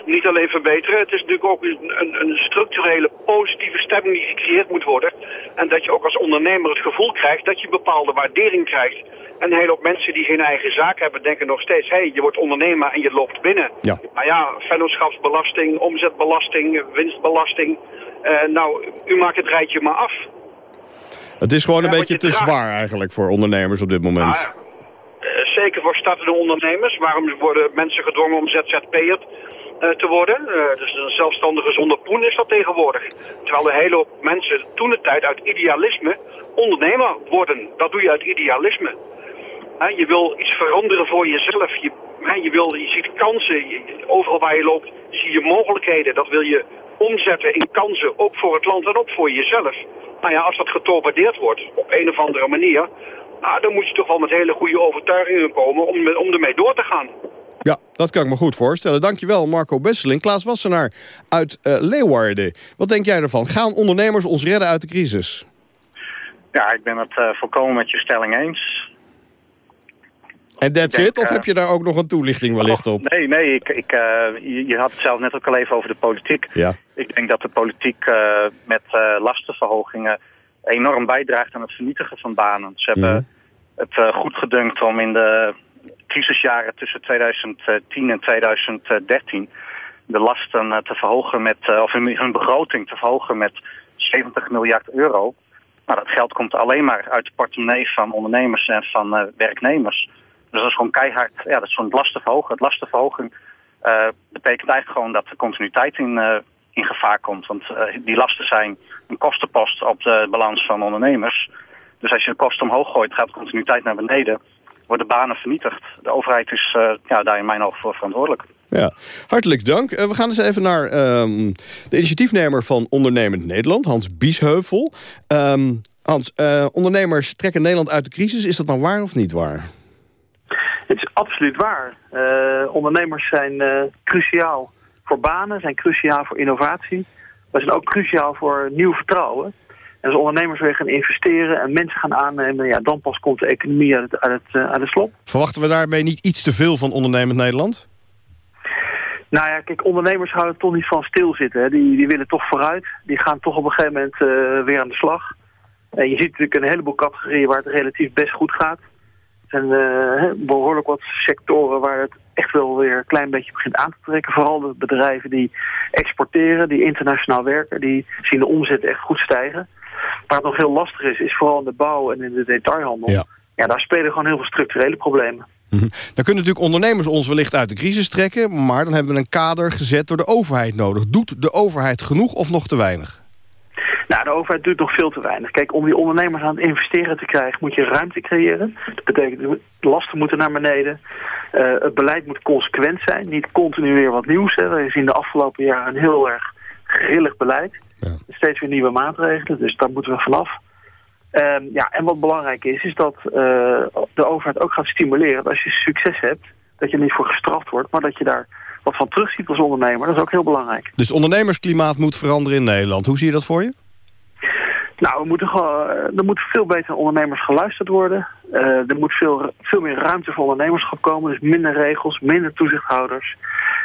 niet alleen verbeteren. Het is natuurlijk ook een, een, structurele positieve stemming die gecreëerd moet worden. En dat je ook als ondernemer het gevoel krijgt dat je bepaalde waardering krijgt. En een hele hoop mensen die geen eigen zaak hebben denken nog steeds... hé, hey, je wordt ondernemer en je loopt binnen. Ja. Maar ja, vennootschapsbelasting, omzetbelasting, winstbelasting. Uh, nou, u maakt het rijtje maar af. Het is gewoon een ja, beetje te zwaar eigenlijk voor ondernemers op dit moment. Uh, zeker voor startende ondernemers. Waarom worden mensen gedwongen om ZZP'er uh, te worden. Uh, dus een zelfstandige zonder poen is dat tegenwoordig. Terwijl de hele hoop mensen toen de tijd uit idealisme ondernemer worden. Dat doe je uit idealisme. Je wil iets veranderen voor jezelf. Je, je, wil, je ziet kansen. Je, overal waar je loopt zie je mogelijkheden. Dat wil je omzetten in kansen, ook voor het land en ook voor jezelf. Nou ja, als dat getorpedeerd wordt op een of andere manier... Nou, dan moet je toch wel met hele goede overtuigingen komen om, om ermee door te gaan. Ja, dat kan ik me goed voorstellen. Dankjewel Marco Besseling. Klaas Wassenaar uit uh, Leeuwarden. Wat denk jij ervan? Gaan ondernemers ons redden uit de crisis? Ja, ik ben het uh, volkomen met je stelling eens. En that's denk, it? Of uh, heb je daar ook nog een toelichting wellicht op? Oh, nee, nee. Ik, ik, je, je, had het zelf net ook al even over de politiek. Ja. Ik denk dat de politiek met lastenverhogingen enorm bijdraagt aan het vernietigen van banen. Ze hebben mm. het goed gedunkt om in de crisisjaren tussen 2010 en 2013 de lasten te verhogen met, of hun begroting te verhogen met 70 miljard euro. Nou, dat geld komt alleen maar uit de portemonnee van ondernemers en van werknemers. Dus dat is gewoon keihard, ja, dat is zo'n lastenverhoging. Het lastenverhoging uh, betekent eigenlijk gewoon dat de continuïteit in, uh, in gevaar komt. Want uh, die lasten zijn een kostenpost op de balans van ondernemers. Dus als je de kosten omhoog gooit, gaat de continuïteit naar beneden. Worden banen vernietigd. De overheid is ja, daar in mijn ogen voor verantwoordelijk. Ja, hartelijk dank. we gaan eens even naar um, de initiatiefnemer van Ondernemend Nederland, Hans Biesheuvel. Um, Hans, ondernemers trekken Nederland uit de crisis. Is dat nou waar of niet waar? Het is absoluut waar. Uh, ondernemers zijn uh, cruciaal voor banen, zijn cruciaal voor innovatie. Maar zijn ook cruciaal voor nieuw vertrouwen. En als ondernemers weer gaan investeren en mensen gaan aannemen... Ja, dan pas komt de economie uit het, uit, het, uh, uit het slop. Verwachten we daarmee niet iets te veel van ondernemend Nederland? Nou ja, kijk, ondernemers houden toch niet van stilzitten. Hè. Die, die willen toch vooruit. Die gaan toch op een gegeven moment weer aan de slag. En je ziet natuurlijk een heleboel categorieën waar het relatief best goed gaat zijn uh, behoorlijk wat sectoren waar het echt wel weer een klein beetje begint aan te trekken. Vooral de bedrijven die exporteren, die internationaal werken, die zien de omzet echt goed stijgen. Waar het nog heel lastig is, is vooral in de bouw en in de detailhandel. Ja. ja daar spelen gewoon heel veel structurele problemen. Mm -hmm. Dan kunnen natuurlijk ondernemers ons wellicht uit de crisis trekken... maar dan hebben we een kader gezet door de overheid nodig. Doet de overheid genoeg of nog te weinig? Nou, de overheid doet nog veel te weinig. Kijk, om die ondernemers aan het investeren te krijgen, moet je ruimte creëren. Dat betekent, de lasten moeten naar beneden. Uh, het beleid moet consequent zijn, niet continu weer wat nieuws. Hè. We zien de afgelopen jaren een heel erg grillig beleid. Ja. Steeds weer nieuwe maatregelen, dus daar moeten we vanaf. Um, ja, en wat belangrijk is, is dat uh, de overheid ook gaat stimuleren. Dat als je succes hebt, dat je er niet voor gestraft wordt, maar dat je daar wat van terugziet als ondernemer. Dat is ook heel belangrijk. Dus ondernemersklimaat moet veranderen in Nederland. Hoe zie je dat voor je? Nou, er moet, er moet veel beter ondernemers geluisterd worden. Uh, er moet veel, veel meer ruimte voor ondernemerschap komen. Dus minder regels, minder toezichthouders.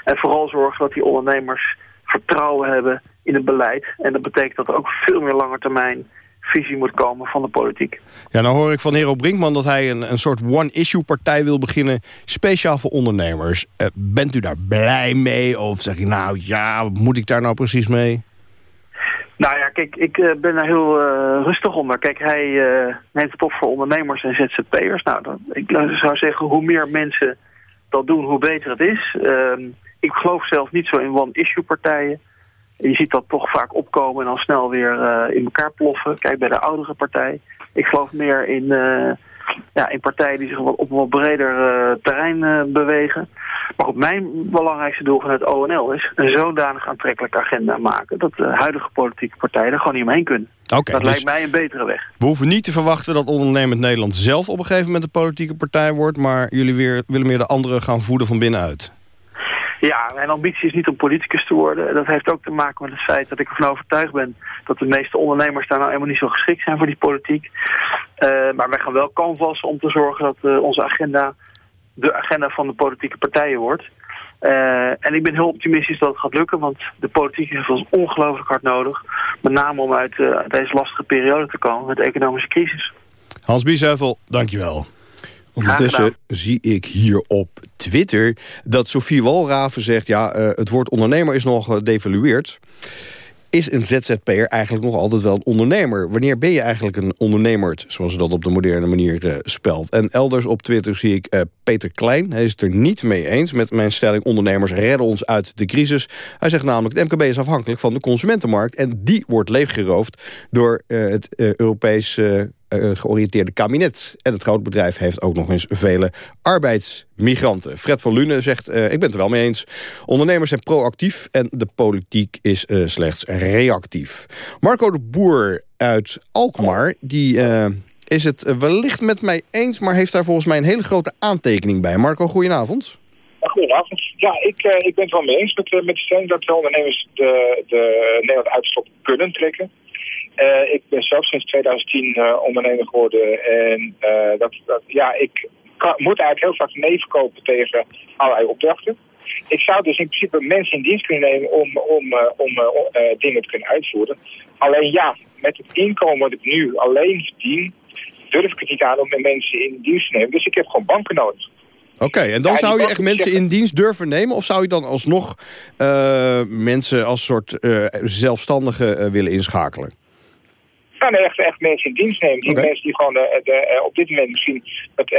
En vooral zorgen dat die ondernemers vertrouwen hebben in het beleid. En dat betekent dat er ook veel meer langetermijn visie moet komen van de politiek. Ja, nou hoor ik van Hero Brinkman dat hij een, een soort one-issue-partij wil beginnen... speciaal voor ondernemers. Uh, bent u daar blij mee? Of zeg je nou, ja, wat moet ik daar nou precies mee? Nou ja, kijk, ik uh, ben daar heel uh, rustig onder. Kijk, hij uh, neemt het op voor ondernemers en ZZP'ers. Nou, ik zou zeggen, hoe meer mensen dat doen, hoe beter het is. Ehm, ik geloof zelf niet zo in one-issue-partijen. Je ziet dat toch vaak opkomen en dan snel weer in elkaar ploffen. Kijk, bij de oudere partij. Ik geloof meer in, ja, in partijen die zich op een wat breder terrein bewegen. Maar goed, mijn belangrijkste doel van het ONL is een zodanig aantrekkelijke agenda maken... dat de huidige politieke partijen er gewoon niet omheen kunnen. Okay, dat dus lijkt mij een betere weg. We hoeven niet te verwachten dat ondernemend Nederland zelf op een gegeven moment een politieke partij wordt... maar jullie weer, willen meer de anderen gaan voeden van binnenuit. Ja, mijn ambitie is niet om politicus te worden. Dat heeft ook te maken met het feit dat ik ervan overtuigd ben... dat de meeste ondernemers daar nou helemaal niet zo geschikt zijn voor die politiek. Uh, maar wij gaan wel canvassen om te zorgen dat uh, onze agenda de agenda van de politieke partijen wordt. Uh, en ik ben heel optimistisch dat het gaat lukken, want de politiek heeft ons ongelooflijk hard nodig. Met name om uit, uit deze lastige periode te komen met de economische crisis. Hans Biesheuvel, dankjewel. Ondertussen zie ik hier op Twitter dat Sofie Walraven zegt... ja, uh, het woord ondernemer is nog gedevalueerd is een ZZP'er eigenlijk nog altijd wel een ondernemer? Wanneer ben je eigenlijk een ondernemer, zoals ze dat op de moderne manier uh, spelt? En elders op Twitter zie ik uh, Peter Klein. Hij is het er niet mee eens met mijn stelling... ondernemers redden ons uit de crisis. Hij zegt namelijk, het MKB is afhankelijk van de consumentenmarkt... en die wordt leeggeroofd door het Europees uh, georiënteerde kabinet. En het grootbedrijf heeft ook nog eens vele arbeidsmigranten. Fred van Lune zegt, uh, ik ben het er wel mee eens. Ondernemers zijn proactief en de politiek is uh, slechts reactief. Marco de Boer uit Alkmaar, die is het wellicht met mij eens... maar heeft daar volgens mij een hele grote aantekening bij. Marco, goedenavond. Goedenavond. Ja, ik, ik ben het wel mee eens met, met de stelling dat de ondernemers de, de Nederland uitstop kunnen trekken. Uh, ik ben zelf sinds 2010 uh, ondernemer geworden. En uh, dat, dat, ja, ik kan, moet eigenlijk heel vaak nee verkopen tegen allerlei opdrachten. Ik zou dus in principe mensen in dienst kunnen nemen om, om, om dingen te kunnen uitvoeren. Alleen ja, met het inkomen wat ik nu alleen verdien, durf ik het niet aan om mensen in dienst te nemen. Dus ik heb gewoon banken nodig. Oké, okay, en dan ja, zou je echt mensen in dienst durven nemen? Of zou je dan alsnog mensen als soort zelfstandigen willen inschakelen? Ja, nee, echt, echt mensen in dienst nemen. Die okay. mensen die gewoon de, de, op dit moment misschien het,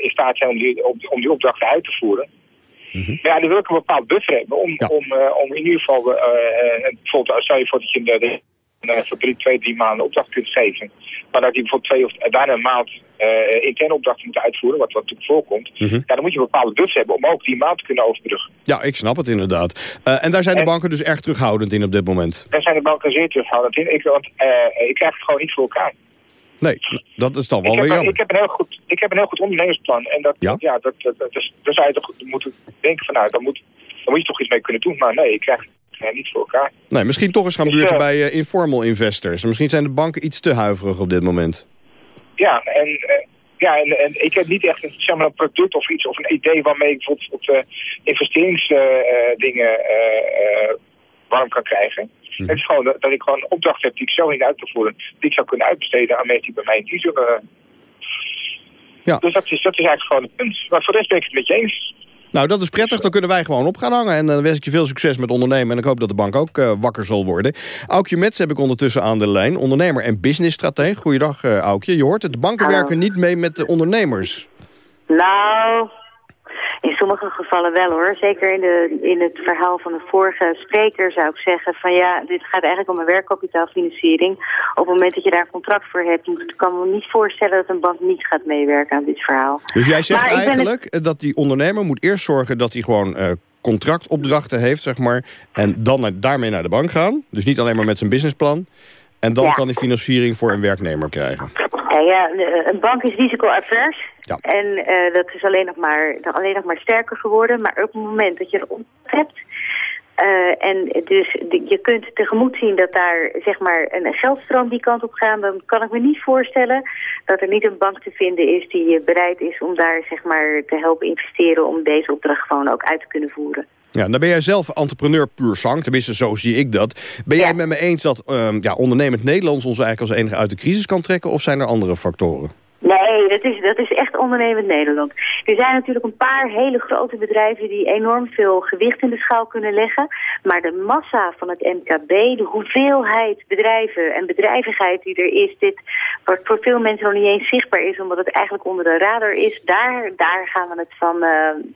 in staat zijn om die, om, om die opdrachten uit te voeren. Maar ja, dan wil ik een bepaald buffer hebben om, om, eh, om in ieder geval, eh, eh, bijvoorbeeld, stel je voor dat je de, de, voor drie, twee, drie maanden opdracht kunt geven. Maar dat je bijvoorbeeld twee of bijna een maand uh, interne opdrachten moet uitvoeren, wat, wat natuurlijk voorkomt. Mhm. Ja, dan moet je een bepaalde buffer hebben om ook die maand te kunnen overbruggen. Ja, ik snap het inderdaad. Uh, en daar zijn de banken dus erg terughoudend in op dit moment? Daar zijn de banken zeer terughoudend in. Ik, want uh, ik krijg het gewoon niet voor elkaar. Nee, dat is dan wel ik weer heb, jammer. Ik heb, een heel goed, ik heb een heel goed ondernemersplan. En dat, Ja? dat, ja, dat, dat, dan zou je toch moeten denken van nou, dan moet, dan moet je toch iets mee kunnen doen. Maar nee, ik krijg het niet voor elkaar. Nee, misschien toch eens gaan Dus, buurten eh, bij informal investors. Misschien zijn de banken iets te huiverig op dit moment. Ja, en, uh, ja, en, en ik heb niet echt een, zeg maar, een product of iets of een idee waarmee ik bijvoorbeeld uh, investeringsdingen uh, warm kan krijgen. Hm. Het is gewoon dat, dat, ik gewoon een opdracht heb die ik zo niet uit kan voeren. Die ik zou kunnen uitbesteden aan mensen die bij mij in die zullen. Ja. Dus dat is, dat is eigenlijk gewoon het punt. Maar voor de rest ben ik het met je eens. Nou, dat is prettig. Dan kunnen wij gewoon op gaan hangen. En dan wens ik je veel succes met ondernemen. En ik hoop dat de bank ook uh, wakker zal worden. Aukje Mets heb ik ondertussen aan de lijn. Ondernemer en businessstratege. Goeiedag, uh, Aukje. Je hoort het, de banken werken niet mee met de ondernemers. Nou, in sommige gevallen wel hoor. Zeker in, de, in het verhaal van de vorige spreker zou ik zeggen van ja, dit gaat eigenlijk om een werkkapitaalfinanciering. Op het moment dat je daar een contract voor hebt, moet, kan me niet voorstellen dat een bank niet gaat meewerken aan dit verhaal. Dus jij zegt Maar ik eigenlijk het... dat die ondernemer moet eerst zorgen dat hij gewoon uh, contractopdrachten heeft, zeg maar. En dan naar, daarmee naar de bank gaan. Dus niet alleen maar met zijn businessplan. En dan Ja. kan hij financiering voor een werknemer krijgen. Ja, ja, de- een bank is risicoavers. Ja. En eh, dat is alleen nog, maar, alleen nog maar sterker geworden. Maar op het moment dat je er op hebt... eh, en dus de- je kunt tegemoet zien dat daar zeg maar een geldstroom die kant op gaat... dan kan ik me niet voorstellen dat er niet een bank te vinden is... die eh, bereid is om daar zeg maar te helpen investeren... om deze opdracht gewoon ook uit te kunnen voeren. Ja, dan ben jij zelf entrepreneur puur zang. Tenminste, zo zie ik dat. Ben jij het met me eens dat um, ja, ondernemend Nederlands... ons eigenlijk als enige uit de crisis kan trekken? Of zijn er andere factoren? Nee, dat is, dat is echt ondernemend Nederland. Er zijn natuurlijk een paar hele grote bedrijven die enorm veel gewicht in de schaal kunnen leggen. Maar de massa van het MKB, de hoeveelheid bedrijven en bedrijvigheid die er is, dit wat voor veel mensen nog niet eens zichtbaar is, omdat het eigenlijk onder de radar is, daar, daar gaan we het van, uh,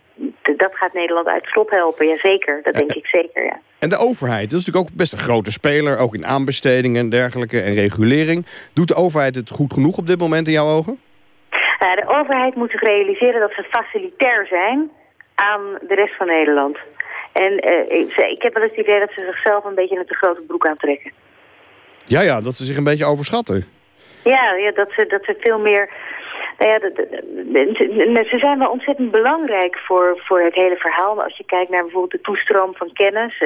dat gaat Nederland uit slop helpen. Jazeker, dat denk ik zeker, ja. En de overheid, dat is natuurlijk ook best een grote speler... ook in aanbestedingen en dergelijke en regulering. Doet de overheid het goed genoeg op dit moment in jouw ogen? Uh, de overheid moet zich realiseren dat ze facilitair zijn aan de rest van Nederland. En uh, ik, ik, heb wel eens het idee dat ze zichzelf een beetje een te grote broek aantrekken. Ja, ja, dat ze zich een beetje overschatten. Ja, ja dat, ze, dat ze veel meer... Nou ja, de, de, de, ze zijn wel ontzettend belangrijk voor, voor het hele verhaal. Maar als je kijkt naar bijvoorbeeld de toestroom van kennis,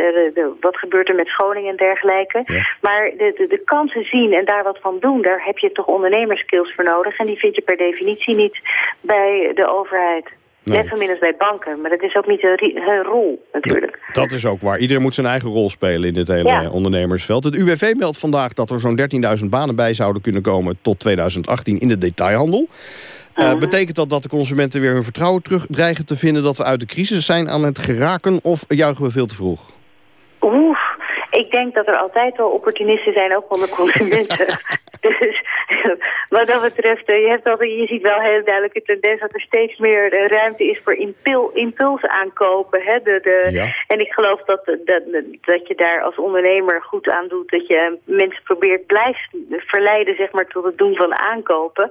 wat gebeurt er met scholing en dergelijke. Ja. Maar de, de, kansen zien en daar wat van doen, daar heb je toch ondernemerskills voor nodig. En die vind je per definitie niet bij de overheid. Nee. Net zo min als bij banken, maar dat is ook niet hun, rol natuurlijk. Dat is ook waar. Iedereen moet zijn eigen rol spelen in dit hele ja. ondernemersveld. Het UWV meldt vandaag dat er zo'n 13.000 banen bij zouden kunnen komen tot 2018 in de detailhandel. Uh, uh -huh. Betekent dat dat de consumenten weer hun vertrouwen terug dreigen te vinden dat we uit de crisis zijn aan het geraken of juichen we veel te vroeg? Oeh, ik denk dat er altijd wel opportunisten zijn, ook onder consumenten. dus wat dat betreft, uh, je, hebt altijd, je ziet wel heel duidelijke tendens dat er steeds meer uh, ruimte is voor impul, impuls aankopen. Hè? De, de, ja. En ik geloof dat, dat, dat je daar als ondernemer goed aan doet. Dat je mensen probeert blijft verleiden zeg maar, tot het doen van aankopen.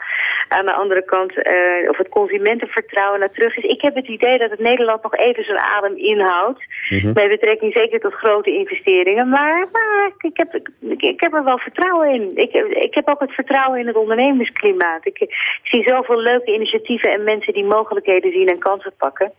Aan de andere kant, uh, of het consumentenvertrouwen naar terug is. Ik heb het idee dat het Nederland nog even zijn adem inhoudt. Mm -hmm. Met betrekking zeker tot grote investeringen. Maar, maar ik, heb, ik, ik, heb er wel vertrouwen in. Ik, ik heb ook het vertrouwen in het ondernemersklimaat. Ik, ik, zie zoveel leuke initiatieven en mensen die mogelijkheden zien en kansen pakken.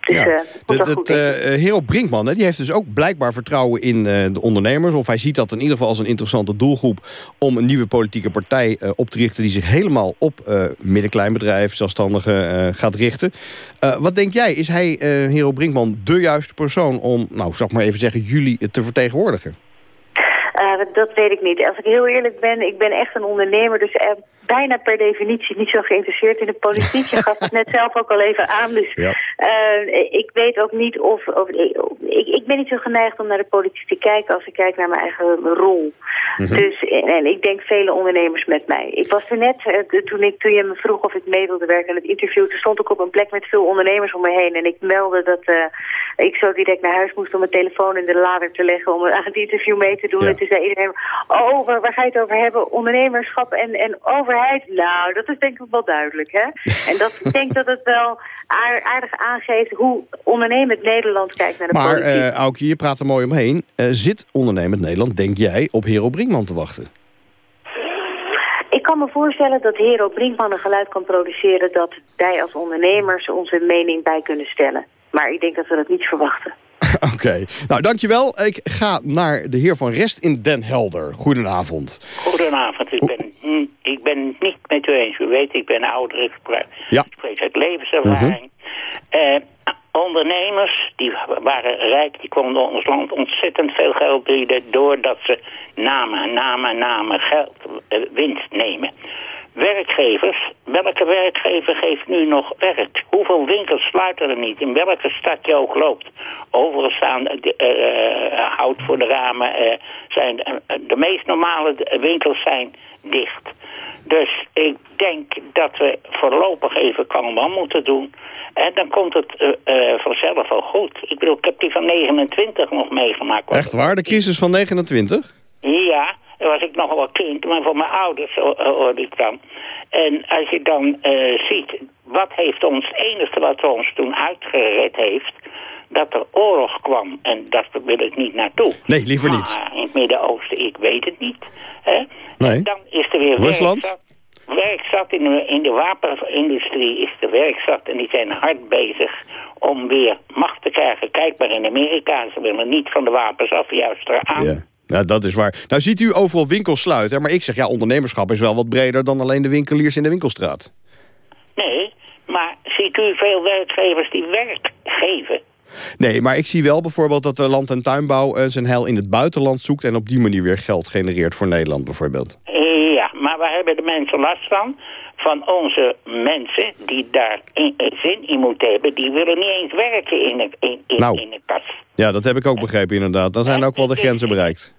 Dus, ja. uh, de, goed, uh, Hero Brinkman, hè, die heeft dus ook blijkbaar vertrouwen in uh, de ondernemers. Of hij ziet dat in ieder geval als een interessante doelgroep... om een nieuwe politieke partij op te richten... die zich helemaal op middenkleinbedrijf, zelfstandigen gaat richten. wat denk jij, is hij, Hero Brinkman, de juiste persoon... om, nou, zeg maar even zeggen, jullie te vertegenwoordigen? Uh, dat weet ik niet. Als ik heel eerlijk ben, ik ben echt een ondernemer. Dus uh, bijna per definitie niet zo geïnteresseerd in de politiek. Je gaf het net zelf ook al even aan. Dus eh, ik weet ook niet of... of ik, ik ben niet zo geneigd om naar de politiek te kijken als ik kijk naar mijn eigen rol. Mhm. Dus, en, ik denk vele ondernemers met mij. Ik was er net, uh, toen, ik, toen je me vroeg of ik mee wilde werken aan het interview... toen stond ik op een plek met veel ondernemers om me heen. En ik meldde dat uh, ik zo direct naar huis moest om mijn telefoon in de lader te leggen... om aan het interview mee te doen. Ja. En toen zei iedereen, oh, waar, waar, ga je het over hebben? Ondernemerschap en, en overheid? Nou, dat is denk ik wel duidelijk, hè? en dat, ik denk dat het wel aardig aangeeft hoe ondernemend Nederland kijkt naar de maar, politiek. Maar, uh, Aukje, je praat er mooi omheen. Uh, zit ondernemend Nederland, denk jij, op Hero Brinkman te wachten? Ik kan me voorstellen dat Hero Brinkman een geluid kan produceren... dat wij als ondernemers onze mening bij kunnen stellen. Maar ik denk dat we dat niet verwachten. Oké. Okay. Nou, dankjewel. Ik ga naar de heer Van Rest in Den Helder. Goedenavond. Goedenavond. Ik ben, ik ben het niet met u eens. U weet, ik ben ouder. Ik spreek, ja. spreek uit levenservaring. -hmm. uh, ondernemers, die waren rijk, die konden ons land ontzettend veel geld bieden... doordat ze namen, namen, namen geld, uh, winst nemen. Werkgevers, welke werkgever geeft nu nog werk? Hoeveel winkels sluiten er niet? In welke stad je ook loopt. Overal staan uh, hout voor de ramen. Uh, zijn, de meest normale winkels zijn dicht. Dus ik denk dat we voorlopig even kalm moeten doen. En dan komt het vanzelf wel goed. Ik bedoel, ik heb die van 29 nog meegemaakt. Echt waar? De crisis van 29? Ja, was ik nog wel kind, maar voor mijn ouders hoorde ik dan. En als je dan uh, ziet, wat heeft ons, het enige wat ons toen uitgered heeft, dat er oorlog kwam. En dat wil ik niet naartoe. Nee, liever niet. Maar in het Midden-Oosten, ik weet het niet. Hè? Nee. En dan is er weer Rusland? Werkzat in de, in de wapenindustrie is de werkzat en die zijn hard bezig om weer macht te krijgen. Kijk maar in Amerika, ze willen niet van de wapens af, juist eraan. Ja. Ja, dat is waar. Nou ziet u overal winkels sluiten. Maar ik zeg, ja, ondernemerschap is wel wat breder... dan alleen de winkeliers in de winkelstraat. Nee, maar ziet u veel werkgevers die werk geven? Nee, maar ik zie wel bijvoorbeeld dat de land- en tuinbouw... Uh, zijn heil in het buitenland zoekt... en op die manier weer geld genereert voor Nederland bijvoorbeeld. Ja, maar waar hebben de mensen last van? Van onze mensen die daar in, zin in moeten hebben... die willen niet eens werken in, het, in, in, nou, in de kas. Ja, dat heb ik ook begrepen inderdaad. Dan zijn ook wel de grenzen bereikt.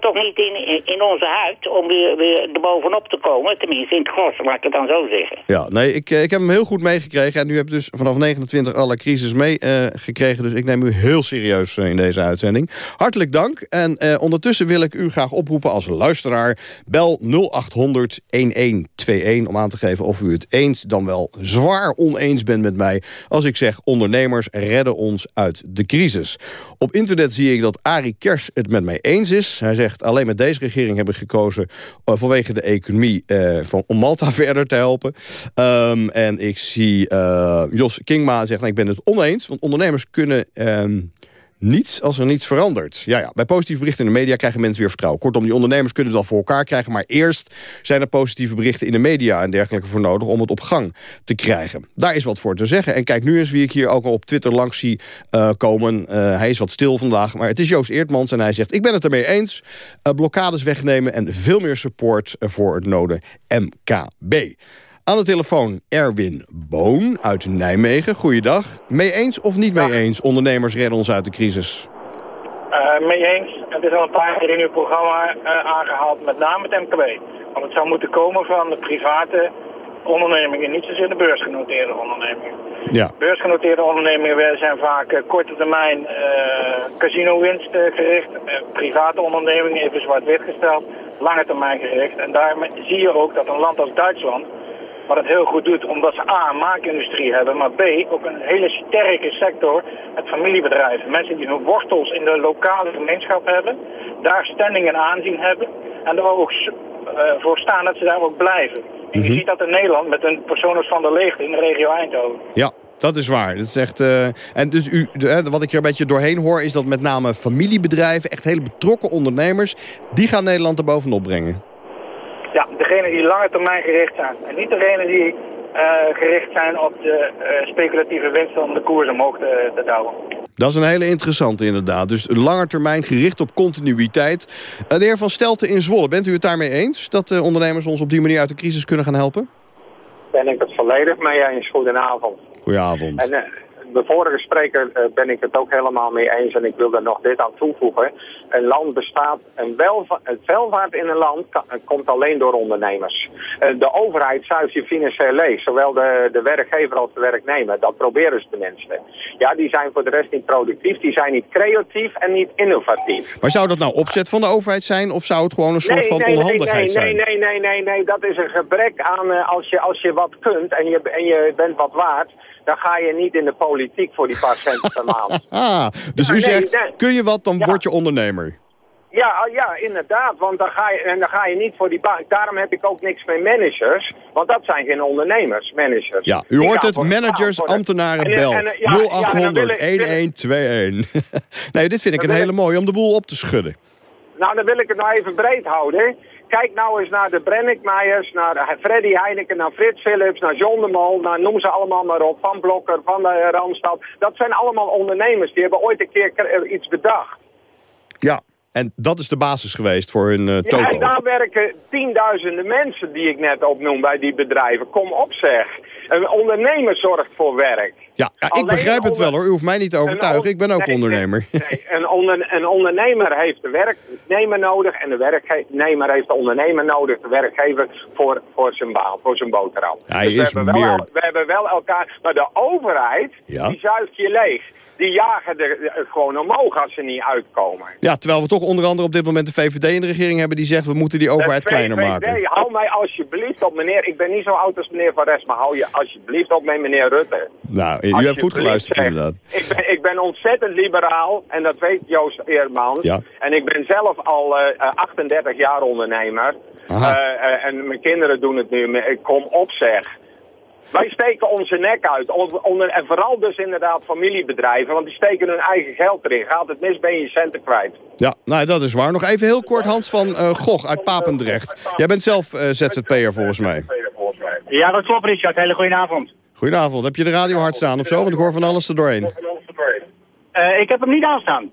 Toch niet in, in onze huid om weer, weer erbovenop te komen. Tenminste, in het gros, laat ik het dan zo zeggen. Ja, nee, ik, ik heb hem heel goed meegekregen. En u hebt dus vanaf 29 alle crisis meegekregen. Uh, dus ik neem u heel serieus uh, in deze uitzending. Hartelijk dank. En ondertussen wil ik u graag oproepen als luisteraar. Bel 0800 1121 om aan te geven of u het eens dan wel zwaar oneens bent met mij. Als ik zeg ondernemers redden ons uit de crisis. Op internet zie ik dat Arie Kers het met mij eens is. Hij zegt alleen met deze regering hebben gekozen uh, vanwege de economie uh, van, om Malta verder te helpen. Um, en ik zie uh, Jos Kingma zegt, nou, ik ben het oneens. Want ondernemers kunnen... Um, niets als er niets verandert. Ja, ja, bij positieve berichten in de media krijgen mensen weer vertrouwen. Kortom, die ondernemers kunnen het wel voor elkaar krijgen... maar eerst zijn er positieve berichten in de media en dergelijke voor nodig... om het op gang te krijgen. Daar is wat voor te zeggen. En kijk nu eens wie ik hier ook al op Twitter langs zie uh, komen. Uh, hij is wat stil vandaag, maar het is Joost Eertmans... en hij zegt, ik ben het ermee eens. Uh, blokkades wegnemen en veel meer support voor het noden MKB. Aan de telefoon Erwin Boon uit Nijmegen. Goeiedag. Mee eens of niet mee eens? Ondernemers redden ons uit de crisis. Uh, mee eens. Het is al een paar keer in uw programma uh, aangehaald, met name het MKB. Want het zou moeten komen van de private ondernemingen, niet zozeer de beursgenoteerde ondernemingen. Ja. Beursgenoteerde ondernemingen zijn vaak uh, korte termijn uh, casino-winst gericht. private ondernemingen, even zwart-wit gesteld, lange termijn gericht. En daarmee zie je ook dat een land als Duitsland wat het heel goed doet omdat ze A, een maakindustrie hebben, maar B, ook een hele sterke sector met familiebedrijven. Mensen die hun wortels in de lokale gemeenschap hebben, daar standing en aanzien hebben en er ook uh, voor staan dat ze daar ook blijven. Mm -hmm. Je ziet dat in Nederland met een persoonlijks van de leegte in de regio Eindhoven. Ja. Dat is waar. Dat is echt, uh, en dus u, de, wat ik er een beetje doorheen hoor... is dat met name familiebedrijven, echt hele betrokken ondernemers... die gaan Nederland er bovenop brengen. Ja, degene die lange termijn gericht zijn. En niet degene die uh, gericht zijn op de uh, speculatieve winsten om de koers omhoog te, te douwen. Dat is een hele interessante inderdaad. Dus langer termijn gericht op continuïteit. Uh, de heer Van Stelten in Zwolle, bent u het daarmee eens... dat ondernemers ons op die manier uit de crisis kunnen gaan helpen? Ben ik het volledig mee eens. Goedenavond. Goedenavond. En, de vorige spreker uh, ben ik het ook helemaal mee eens en ik wil daar nog dit aan toevoegen. Een land bestaat, een welva het welvaart in een land kan, komt alleen door ondernemers. Uh, de overheid zuigt je financieel leeg, zowel de, de werkgever als de werknemer. Dat proberen ze tenminste. Ja, die zijn voor de rest niet productief, die zijn niet creatief en niet innovatief. Maar zou dat nou opzet van de overheid zijn of zou het gewoon een soort nee, van nee, onhandigheid nee, zijn? Nee, nee, nee, nee, nee, dat is een gebrek aan uh, als, je, als je wat kunt en je, en je bent wat waard dan ga je niet in de politiek voor die paar centen per maand. Ah, dus Ja, u nee, zegt, nee. kun je wat, dan Ja. word je ondernemer. Ja, ja, inderdaad, want dan ga je, en dan ga je niet voor die baan. Daarom heb ik ook niks met managers, want dat zijn geen ondernemers, managers. Ja, u hoort het, managers, de- ambtenaren, En- bel. en- en- ja, ja, en dan 0800 wil ik- wil ik- 1121. nee, dit vind ik een hele mooie om de boel op te schudden. Nou, dan wil ik het nou even breed houden. Kijk nou eens naar de Brennickmeijers, naar Freddy Heineken, naar Frits Philips, naar John de Mol, naar, noem ze allemaal maar op, Van Blokker, van de Randstad. Dat zijn allemaal ondernemers, die hebben ooit een keer eh, iets bedacht. Ja, en dat is de basis geweest voor hun uh, Ja, toko. en daar werken tienduizenden mensen die ik net opnoem bij die bedrijven. Kom op zeg. Een ondernemer zorgt voor werk. Ja, ja, ik Alleen begrijp het wel hoor. U hoeft mij niet te overtuigen. Ik ben ook nee, ondernemer. Nee, een, onder, een ondernemer heeft de werknemer nodig en de werknemer heeft de ondernemer nodig, de werkgever, voor, voor zijn baan, voor zijn boterham. Hij Dus we is hebben wel meer- al- we hebben wel elkaar, maar de overheid, Ja. die zuigt je leeg. Die jagen er eh, gewoon omhoog als ze niet uitkomen. Ja, terwijl we toch onder andere op dit moment de VVD in de regering hebben... die zegt, we moeten die overheid kleiner VVD, maken. hou mij alsjeblieft op, meneer. Ik ben niet zo oud als meneer Van Res, maar hou je alsjeblieft op met meneer Rutte. Nou, u hebt goed geluisterd inderdaad. Ik ben, ik ben ontzettend liberaal en dat weet Joost Eermans. Ja. En ik ben zelf al eh, eh, 38 jaar ondernemer. Eh, en mijn kinderen doen het nu. Ik kom op zeg. Wij steken onze nek uit. On- onder, en vooral dus inderdaad familiebedrijven. Want die steken hun eigen geld erin. Gaat het mis, ben je je centen kwijt. Ja, nou, dat is waar. Nog even heel kort, Hans van eh Gogh uit Papendrecht. Jij bent zelf eh, ZZP'er volgens mij. Ja, dat klopt Richard. Hele goede avond. Goedenavond. Heb je de radio hard staan of zo? Want ik hoor van alles er doorheen. Eh, ik heb hem niet aanstaan.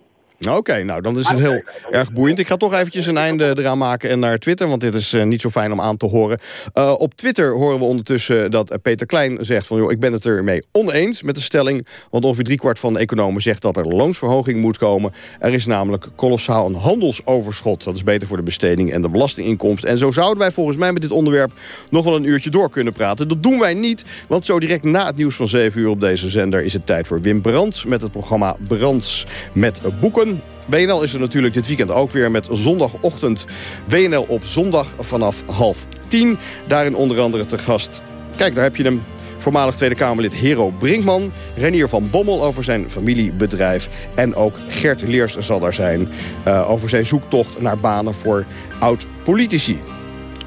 Oké, nou dan is het heel erg boeiend. Ik ga toch eventjes een einde eraan maken en naar Twitter... want dit is eh, niet zo fijn om aan te horen. Uh, op Twitter horen we ondertussen dat uh, Peter Klein zegt... van joh, ik ben het ermee oneens met de stelling... want ongeveer driekwart van de economen zegt dat er loonsverhoging moet komen. Er is namelijk kolossaal een handelsoverschot. Dat is beter voor de besteding en de belastinginkomsten. En zo zouden wij volgens mij met dit onderwerp nog wel een uurtje door kunnen praten. Dat doen wij niet, want zo direct na het nieuws van 7 uur op deze zender... is het tijd voor Wim Brands met het programma Brands met boeken. WNL is er natuurlijk dit weekend ook weer met zondagochtend WNL op zondag vanaf half tien. Daarin onder andere te gast. Kijk, daar heb je hem. Voormalig Tweede Kamerlid Hero Brinkman. Renier van Bommel over zijn familiebedrijf. En ook Gert Leers zal daar zijn uh, over zijn zoektocht naar banen voor oud-politici.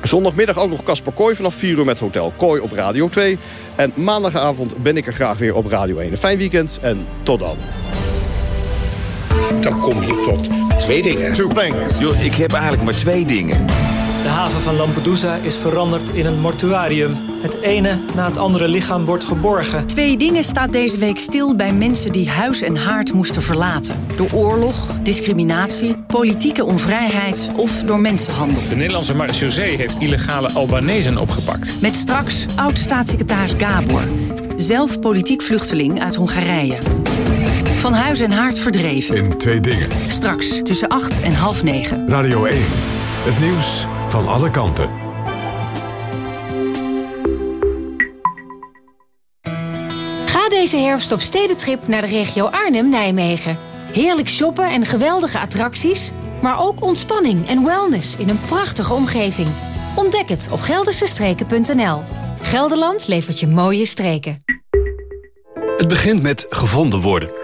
Zondagmiddag ook nog Casper Kooi vanaf 4 uur met Hotel Kooi op Radio 2. En maandagavond ben ik er graag weer op Radio 1. Een fijn weekend en tot dan. Dan kom je tot twee dingen. Two things. Yo, ik heb eigenlijk maar twee dingen. De haven van Lampedusa is veranderd in een mortuarium. Het ene na het andere lichaam wordt geborgen. Twee dingen staat deze week stil bij mensen die huis en haard moesten verlaten. Door oorlog, discriminatie, politieke onvrijheid of door mensenhandel. De Nederlandse marechaussee heeft illegale Albanezen opgepakt. Met straks oud-staatssecretaris Gabor. Zelf politiek vluchteling uit Hongarije. Van huis en haard verdreven. In twee dingen. Straks tussen acht en half negen. Radio 1. Het nieuws van alle kanten. Ga deze herfst op stedentrip naar de regio Arnhem-Nijmegen. Heerlijk shoppen en geweldige attracties, maar ook ontspanning en wellness in een prachtige omgeving. Ontdek het op geldersestreken.nl. Gelderland levert je mooie streken. Het begint met gevonden worden.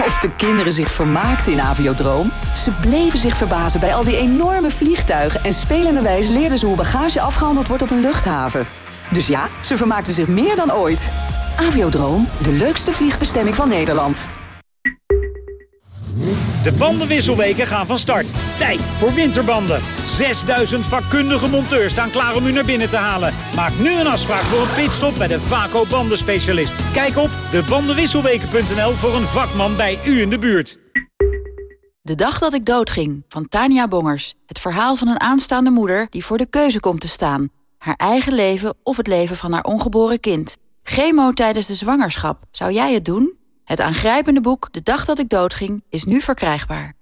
Of meeste kinderen zich vermaakten in Aviodroom? Ze bleven zich verbazen bij al die enorme vliegtuigen... en spelenderwijs leerden ze hoe bagage afgehandeld wordt op een luchthaven. Dus ja, ze vermaakten zich meer dan ooit. Aviodroom, de leukste vliegbestemming van Nederland. De bandenwisselweken gaan van start. Tijd voor winterbanden. 6000 vakkundige monteurs staan klaar om u naar binnen te halen. Maak nu een afspraak voor een pitstop bij de Vaco bandenspecialist. Kijk op debandenwisselweken.nl voor een vakman bij u in de buurt. De dag dat ik doodging, van Tania Bongers. Het verhaal van een aanstaande moeder die voor de keuze komt te staan. Haar eigen leven of het leven van haar ongeboren kind. Chemo tijdens de zwangerschap. Zou jij het doen? Het aangrijpende boek De dag dat ik doodging is nu verkrijgbaar.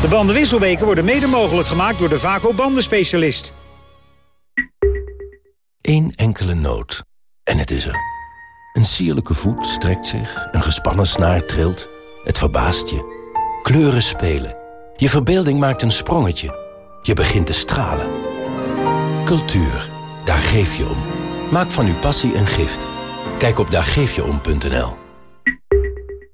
De bandenwisselweken worden mede mogelijk gemaakt door de Vaco bandenspecialist. Eén enkele noot. En het is er. Een sierlijke voet strekt zich, een gespannen snaar trilt. Het verbaast je. Kleuren spelen. Je verbeelding maakt een sprongetje. Je begint te stralen. Cultuur, daar geef je om. Maak van uw passie een gift. Kijk op daargeefjeom.nl